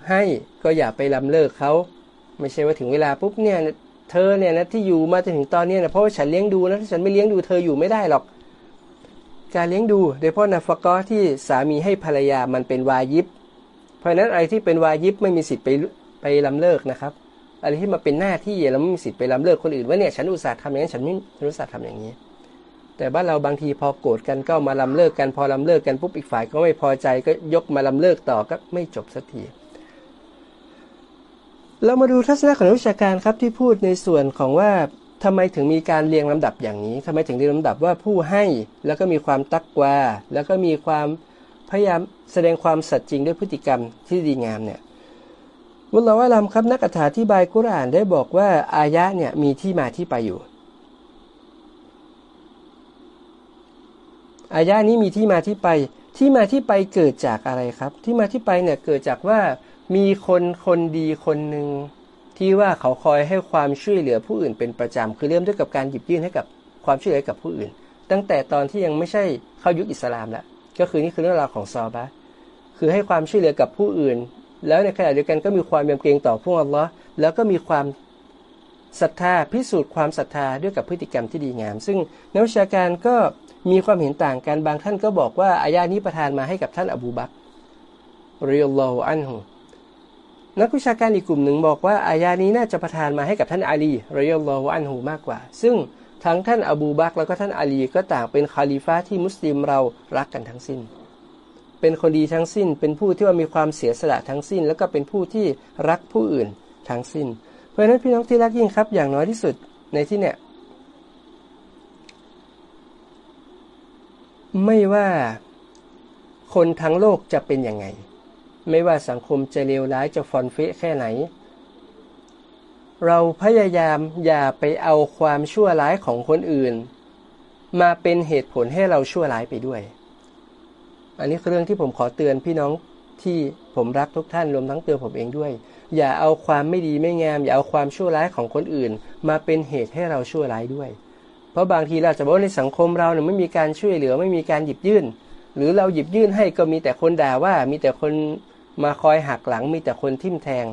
ให้ก็อย่าไปลำเลิกเขาไม่ใช่ว่าถึงเวลาปุ๊บเนี่ยเธอเนี่ยนะที่อยู่มาจนถึงตอนนี้นะเพราะว่าฉันเลี้ยงดูนะถ้าฉันไม่เลี้ยงดูเธออยู่ไม่ได้หรอก การเลี้ยงดูโดยเฉพาะนาฟกอที่สามีให้ภรรยามันเป็นวายิบ เพราะนั้นอะไรที่เป็นวายิบไม่มีสิทธิ์ไปไปลำเลิกนะครับ อะไรที่มาเป็นหน้าที่เราไม่มีสิทธิ์ไปล้ำเลิกคนอื่นว่าเนี่ยฉันอุตส่าห์ทำอย่างนั้นฉันไม่อุตส่าห์ทำอย่างนี้ แต่บ้านเราบางทีพอโกรธกันก็มาล้ำเลิกกันพอล้ำเลิกกันปุ๊บอีกฝ่ายก็ไม่พอใจก็ยกมาล้ำเลิกต่อก็ไม่จบสักทีเรามาดูทัศนะของวิชาการครับที่พูดในส่วนของว่า ทำไมถึงมีการเรียงลำดับอย่างนี้ทำไมถึงเรียงลำดับว่าผู้ให้แล้วก็มีความตักวาแล้วก็มีความพยายามแสดงความสัตย์จริงด้วยพฤติกรรมที่ดีงามเนี่ยมุลลาวะลำครับนักอธิบายกุรอานได้บอกว่าอายะเนี่ยมีที่มาที่ไปอยู่ อายะนี้มีที่มาที่ไป ที่มาที่ไปเกิดจากอะไรครับ ที่มาที่ไปเนี่ยเกิดจากว่ามีคนคนดีคนหนึ่ง ที่ว่าเขาคอยให้ความช่วยเหลือผู้อื่นเป็นประจำคือเริ่มด้วยกับการหยิบยื่นให้กับความช่วยเหลือกับผู้อื่น ตั้งแต่ตอนที่ยังไม่ใช่เข้ายุคอิสลามแล้วก็คือนี่คือเรื่องราวของซอบะคือให้ความช่วยเหลือกับผู้อื่น แล้วในขณะเดียวกันก็มีความยำเกรงต่อพวกอัลลอฮ์แล้วก็มีความศรัทธาพิสูจน์ความศรัทธาด้วยกับพฤติกรรมที่ดีงาม ซึ่งนักวิชาการก็มีความเห็นต่างกันบางท่านก็บอกว่าอายานี้ประทานมาให้กับท่านอบูบักรอยลลอฮอันฮุ นักวิชาการอีกกลุ่มหนึ่งบอกว่าอายานี้น่าจะประทานมาให้กับท่านอาลีรอยลลอฮอันฮุมากกว่า ซึ่งทั้งท่านอบูบักแล้วก็ท่านอาลีก็ต่างเป็นคาลิฟ้าที่มุสลิมเรารักกันทั้งสิ้น เป็นคนดีทั้งสิ้น เป็นผู้ที่ว่ามีความเสียสละทั้งสิ้น แล้วก็เป็นผู้ที่รักผู้อื่นทั้งสิ้น เพราะฉะนั้นพี่น้องที่รักยิ่งครับ อย่างน้อยที่สุดในที่เนี่ยไม่ว่าคนทั้งโลกจะเป็นยังไง ไม่ว่าสังคมจะเลวร้ายจะฟอนเฟะแค่ไหน เราพยายามอย่าไปเอาความชั่วร้ายของคนอื่น มาเป็นเหตุผลให้เราชั่วร้ายไปด้วย อันนี้คือเรื่องที่ผมขอเตือนพี่น้องที่ผมรักทุกท่านรวมทั้งเตือนผมเองด้วย อย่าเอาความไม่ดีไม่งาม อย่าเอาความชั่วร้ายของคนอื่น มาเป็นเหตุให้เราชั่วร้ายด้วย เพราะบางทีเราจะบอกว่าในสังคมเราเนี่ยไม่มีการช่วยเหลือไม่มีการหยิบยื่น หรือเราหยิบยื่นให้ก็มีแต่คนด่าว่ามีแต่คน มาคอยหักหลังมีแต่คนทิ่มแทง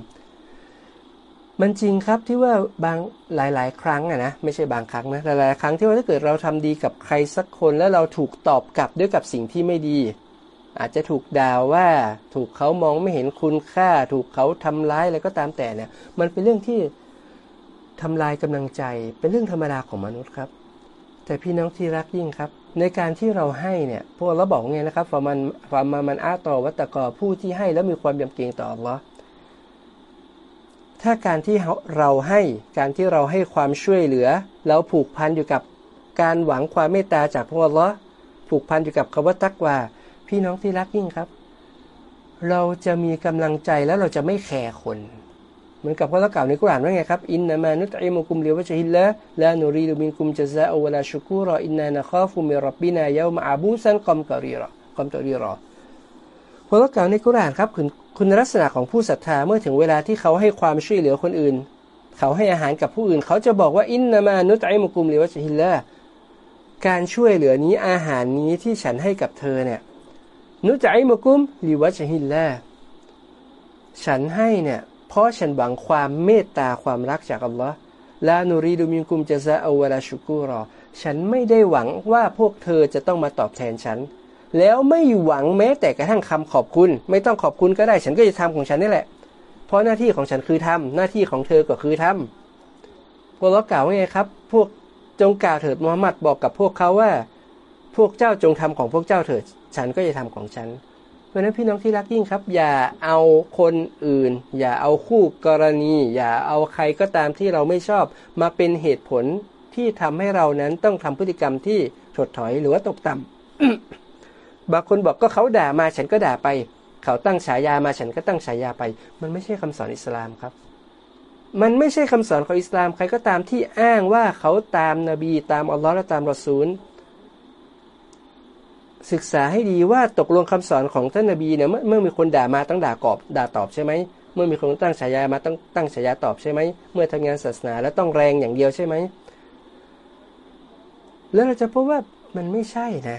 มันจริงครับที่ว่าบางหลาย ๆ ครั้งอะนะไม่ใช่บางครั้งนะหลาย ๆ ครั้งที่ว่าถ้าเกิดเราทำดีกับใครสักคนแล้วเราถูกตอบกลับด้วยกับสิ่งที่ไม่ดี อาจจะถูกด่าว่าถูกเขามองไม่เห็นคุณค่า ถูกเขาทำร้ายอะไรก็ตามแต่เนี่ย มันเป็นเรื่องที่ทำลายกำลังใจเป็นเรื่องธรรมดาของมนุษย์ครับ แต่พี่น้องที่รักยิ่งครับ ในการที่เราให้เนี่ยพวกเราบอกไงนะครับฟามันفأما من أعطى واتقىผู้ที่ให้แล้วมีความยำเกรงต่ออัลลอฮ์ถ้าการที่เราให้การที่เราให้ความช่วยเหลือ แล้วผูกพันอยู่กับการหวังความเมตตาจากพระองค์ผูกพันอยู่กับคำว่าตักวา พี่น้องที่รักยิ่งครับ เราจะมีกำลังใจแล้วเราจะไม่แคร์คน เหมือนกับพระองค์กล่าวในกุรานว่าไงครับإنما نطعمكم لوجه الله لا نريد منكم جزاء ولا شكورا إنا نخاف من ربنا يوما عبوسا قمطريراกอมกอรีรอพระเก่าวในกุรานครับคุณคุณลักษณะของผู้ศรัทธาเมื่อถึงเวลาที่เขาให้ความช่วยเหลือคนอื่น เขาให้อาหารกับผู้อื่น เขาจะบอกว่าอินนามานุตอิมุกุมเลียวะจฮิลละการช่วยเหลือนี้อาหารนี้ที่ฉันให้กับเธอเนี่ยนุจัยมุกุมลิวัชฮิลละฉันให้เนี่ย เพราะฉันหวังความเมตตาความรักจากอัลลอฮ์ลานูรีดูมินกุมจะซะอวลาชุกูรอ ฉันไม่ได้หวังว่าพวกเธอจะต้องมาตอบแทนฉัน แล้วไม่หวังแม้แต่กระทั่งคำขอบคุณ ไม่ต้องขอบคุณก็ได้ฉันก็จะทำของฉันนี่แหละ เพราะหน้าที่ของฉันคือทำหน้าที่ของเธอก็คือทำพวกเรากล่าวว่าไงครับ พวกจงกล่าวเถิดมูฮัมหมัดบอกกับพวกเขาว่า พวกเจ้าจงทำของพวกเจ้าเถิด ฉันก็จะทำของฉัน เพราะนั้นพี่น้องที่รักยิ่งครับ อย่าเอาคนอื่น อย่าเอาคู่กรณี อย่าเอาใครก็ตามที่เราไม่ชอบมาเป็นเหตุผลที่ทำให้เรานั้นต้องทำพฤติกรรมที่ถดถอยหรือว่าตกต่ำบางคนบอกก็เขาด่ามาฉันก็ด่าไป เขาตั้งฉายามาฉันก็ตั้งฉายาไป มันไม่ใช่คำสอนอิสลามครับ มันไม่ใช่คำสอนของอิสลามใครก็ตามที่อ้างว่าเขาตามนาบีตามอัลลอฮ์และตามรอซูล ศึกษาให้ดีว่าตกลงคำสอนของท่านนบีเนี่ยเมื่อมีคนด่ามาต้องด่ากอบด่าตอบใช่ไหมเมื่อมีคนตั้งฉายามาต้องตั้งฉายาตอบใช่ไหมเมื่อทำงานศาสนาแล้วต้องแรงอย่างเดียวใช่ไหมแล้วเราจะพบว่ามันไม่ใช่นะ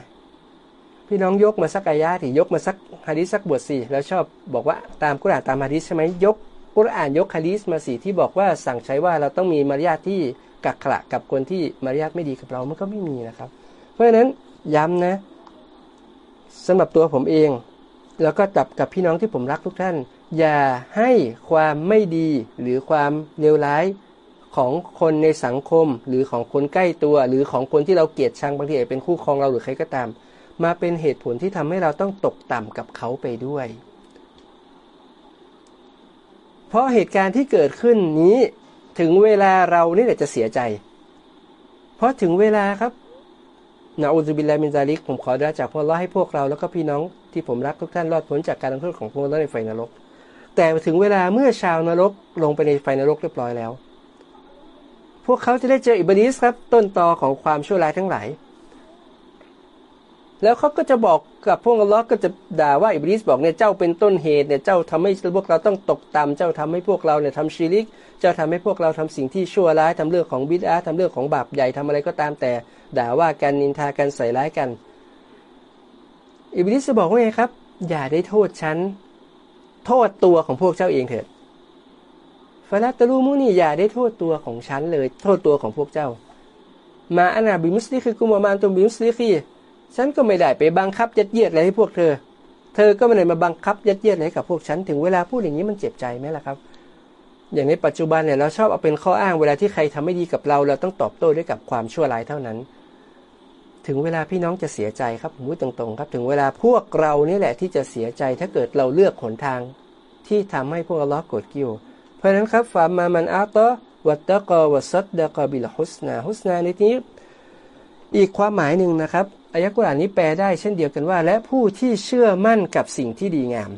พี่น้องยกมาสักอายาที่ยกมาสักฮะดิษสักบทสี่แล้วชอบบอกว่าตามกุรอานตามฮะดิษใช่ไหมยกกุรอานยกฮะดิษมาสี่ที่บอกว่าสั่งใช้ว่าเราต้องมีมารยาทที่กักขระกับคนที่มารยาทไม่ดีกับเรามันก็ไม่มีนะครับ เพราะฉะนั้นย้ำนะ สำหรับตัวผมเอง แล้วก็จับกับพี่น้องที่ผมรักทุกท่าน อย่าให้ความไม่ดีหรือความเลวร้ายของคนในสังคม หรือของคนใกล้ตัว หรือของคนที่เราเกลียดชังบางทีเป็นคู่ครองเราหรือใครก็ตาม มาเป็นเหตุผลที่ทำให้เราต้องตกต่ำกับเขาไปด้วย เพราะเหตุการณ์ที่เกิดขึ้นนี้ถึงเวลาเรานี่แหละจะเสียใจ เพราะถึงเวลาครับ นะอูซุบิลลามินซาลิก ผมขอได้จากพวกเราให้พวกเราแล้วก็พี่น้องที่ผมรักทุกท่านรอดพ้นจากการลงโทษของพวกเราในไฟนรก แต่ถึงเวลาเมื่อชาวนรกลงไปในไฟนรกเรียบร้อยแล้ว พวกเขาจะได้เจออิบลิสครับ ต้นตอของความชั่วร้ายทั้งหลาย แล้วเขาก็จะบอกกับพวกอัลลอฮ์ก็จะด่าว่าอิบลิสบอกเนี่ยเจ้าเป็นต้นเหตุเนี่ยเจ้าทำให้พวกเราต้องตกต่ำเจ้าทำให้พวกเราเนี่ยทำชีริก เจ้าทำให้พวกเราทำสิ่งที่ชั่วร้ายทำเรื่องของบิดาทำเรื่องของบาปใหญ่ทำอะไรก็ตามแต่ ด่าว่ากันนินทากันใส่ร้ายกัน อิบลิสจะบอกว่าไงครับ อย่าได้โทษฉันโทษตัวของพวกเจ้าเองเถิดฟาลาตลูมุนี่อย่าได้โทษตัวของฉันเลย โทษตัวของพวกเจ้า มาอานาบิมุสลิคือกุมามานตุบิมุสลิคี ฉันก็ไม่ได้ไปบังคับยัดเยียดอะไรให้พวกเธอ เธอก็ไม่ได้มาบังคับยัดเยียดอะไรกับพวกฉัน ถึงเวลาพูดอย่างนี้มันเจ็บใจไหมล่ะครับ อย่างในปัจจุบันเนี่ยเราชอบเอาเป็นข้ออ้างเวลาที่ใครทำไม่ดีกับเรา เราต้องตอบโต้ด้วยกับความชั่วร้ายเท่านั้น ถึงเวลาพี่น้องจะเสียใจครับผมพูดตรงๆครับ ถึงเวลาพวกเรานี่แหละที่จะเสียใจถ้าเกิดเราเลือกหนทาง ที่ทำให้พวกเราโกรธกิ้วเพราะฉะนั้นครับฟามามันอาตอวัตตะกอวัสัดดะกอบิลฮุสนาฮุสนาในที่อีกความหมายหนึ่งนะครับ อายะกุรานนี้แปลได้เช่นเดียวกันว่า และผู้ที่เชื่อมั่นกับสิ่งที่ดีงาม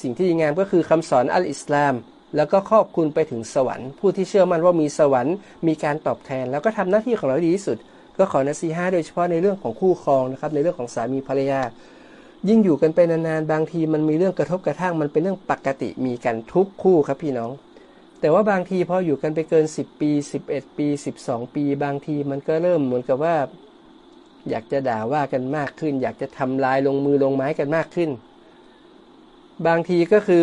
สิ่งที่ดีงามก็คือคำสอนอัลอิสลาม แล้วก็ครอบคุณไปถึงสวรรค์ ผู้ที่เชื่อมั่นว่ามีสวรรค์มีการตอบแทน แล้วก็ทำหน้าที่ของเราดีที่สุด ก็ขอนะซีฮาโดยเฉพาะในเรื่องของคู่ครองนะครับในเรื่องของสามีภรรยา ยิ่งอยู่กันไปนานๆบางทีมันมีเรื่องกระทบกระทั่งมันเป็นเรื่องปกติมีกันทุกคู่ครับพี่น้องแต่ว่าบางทีพออยู่กันไปเกิน 10 ปี 11 ปี 12 ปี บางทีมันก็เริ่มเหมือนกับว่า อยากจะด่าว่ากันมากขึ้น อยากจะทำลายลงมือลงไม้กันมากขึ้น บางทีก็คือ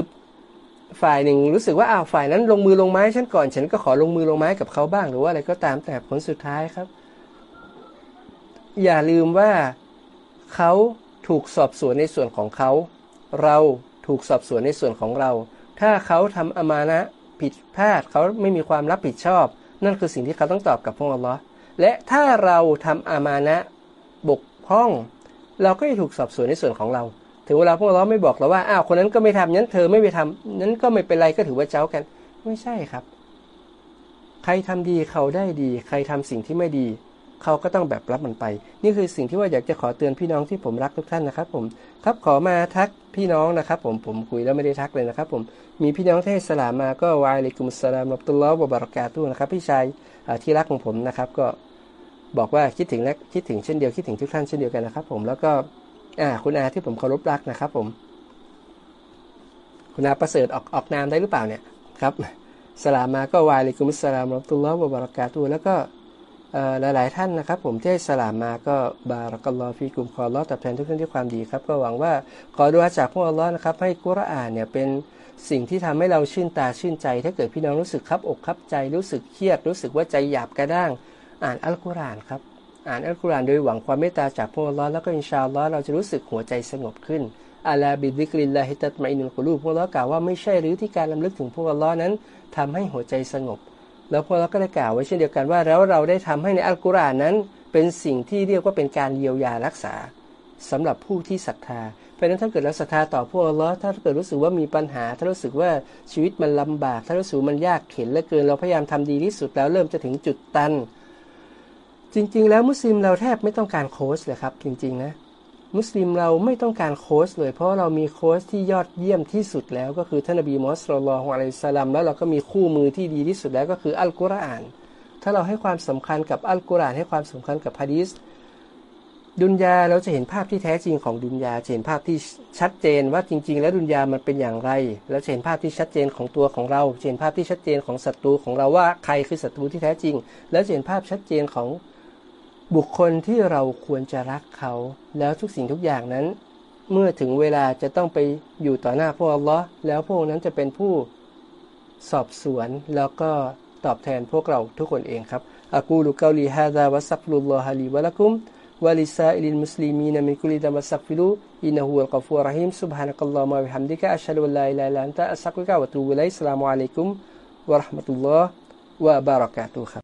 ฝ่ายหนึ่งรู้สึกว่าอ้าวฝ่ายนั้นลงมือลงไม้ฉันก่อน ฉันก็ขอลงมือลงไม้กับเขาบ้างหรือว่าอะไรก็ตามแต่ผลสุดท้ายครับ อย่าลืมว่าเขาถูกสอบสวนในส่วนของเขา เราถูกสอบสวนในส่วนของเรา ถ้าเขาทำอามานะผิดพลาดเขาไม่มีความรับผิดชอบ นั่นคือสิ่งที่เขาต้องตอบกับพระองค์และถ้าเราทำอามานะ บกพร่อง เราก็จะถูกสอบสวนในส่วนของเรา ถึงเวลาพวกเราไม่บอกเราว่าอ้าวคนนั้นก็ไม่ทำนั้นเธอไม่ไปทำนั้นก็ไม่เป็นไรก็ถือว่าเจ้ากัน ไม่ใช่ครับ ใครทำดีเขาได้ดี ใครทำสิ่งที่ไม่ดี เขาก็ต้องแบบรับมันไป นี่คือสิ่งที่ว่าอยากจะขอเตือนพี่น้องที่ผมรักทุกท่านนะครับ ผมครับขอมาทักพี่น้องนะครับ ผมผมคุยแล้วไม่ได้ทักเลยนะครับ ผมมีพี่น้องที่ให้สลามมาก็วายเลกุมสลามรับตุลลอฮ์บารักาตุนะครับ พี่ชายที่รักของผมนะครับ ก็ บอกว่าคิดถึงและคิดถึงเช่นเดียวคิดถึงทุกท่านเช่นเดียวกันนะครับ ผมแล้วก็อ่าคุณอาที่ผมเคารพรักนะครับ ผม คุณอาประเสริฐออกออกนามได้หรือเปล่าเนี่ยครับสลามมาก็วายเลกุมสลามรับตุลลอฮ์บารักาตุแล้วก็หลายๆท่านนะครับ ผมที่สลามมาก็บารักัลลอฟีกุมขอรอตอบแทนทุกท่านด้วยความดีครับ ก็หวังว่าขอดูอาจากพวกอัลลอฮ์นะครับ ให้กุรอานเนี่ยเป็นสิ่งที่ทำให้เราชื่นตาชื่นใจ ถ้าเกิดพี่น้องรู้สึกครับอกครับใจรู้สึกเครียดรู้สึกว่าใจหยาบกระด้าง อ่านอัลกุรอานครับ อ่านอัลกุรอานโดยหวังความเมตตาจากพระองค์อัลลอฮ์แล้วก็อินชาอัลลอฮ์เราจะรู้สึกหัวใจสงบขึ้นألا بذكر الله تطمئن القلوبพระองค์กล่าวว่าไม่ใช่หรือที่การรำลึกถึงพระองค์อัลลอฮ์นั้นทำให้หัวใจสงบ แล้วพระองค์ก็ได้กล่าวไว้เช่นเดียวกันว่าแล้วเราได้ทำให้ในอัลกุรอานนั้น เป็นสิ่งที่เรียกว่าเป็นการเยียวยารักษาสำหรับผู้ที่ศรัทธาเพราะนั้นถ้าเกิดเราศรัทธาต่อพวกเราถ้าเกิดรู้สึกว่ามีปัญหา ถ้ารู้สึกว่าชีวิตมันลำบาก ถ้ารู้สึกมันยากเข็นเหลือเกินเราพยายามทำดีที่สุดแล้วเริ่มจะถึงจุดตัน จริง ๆ แล้วมุสลิมเราแทบไม่ต้องการโค้ชเลยครับ จริง ๆ นะ มุสลิมเราไม่ต้องการโค้ชเลย เพราะเรามีโค้ชที่ยอดเยี่ยมที่สุดแล้วก็คือท่านอบีมุสลิมของอะลัยสลามแล้วเราก็มีคู่มือที่ดีที่สุดแล้วก็คืออัลกุรอาน ถ้าเราให้ความสำคัญกับอัลกุรอานให้ความสำคัญกับฮะดีษดุนยาเราจะเห็นภาพที่แท้จริงของดุนยาจะเห็นภาพที่ชัดเจนว่าจริง ๆ แล้วดุนยามันเป็นอย่างไร แล้วจะเห็นภาพที่ชัดเจนของตัวของเราจะเห็นภาพที่ชัดเจนของศัตรูของเราว่าใครคือศัตรูที่แท้จริง แล้วจะเห็นภาพชัดเจนของ บุคคลที่เราควรจะรักเขา แล้วทุกสิ่งทุกอย่างนั้น เมื่อถึงเวลาจะต้องไปอยู่ต่อหน้าพวกอัลลอฮ์แล้วพวกนั้นจะเป็นผู้สอบสวนแล้วก็ตอบแทนพวกเราทุกคนเองครับأقول قولي هذا وأستغفر الله لي ولكم ولسائر المسلمين من كل ذنب فاستغفروه إنه الغفور الرحيم سبحانك اللهم وبحمدك أشهد أن لا إله إلا أنت أستغفرك وأتوب إليك والسلام عليكم ورحمة الله وبركاته ครับ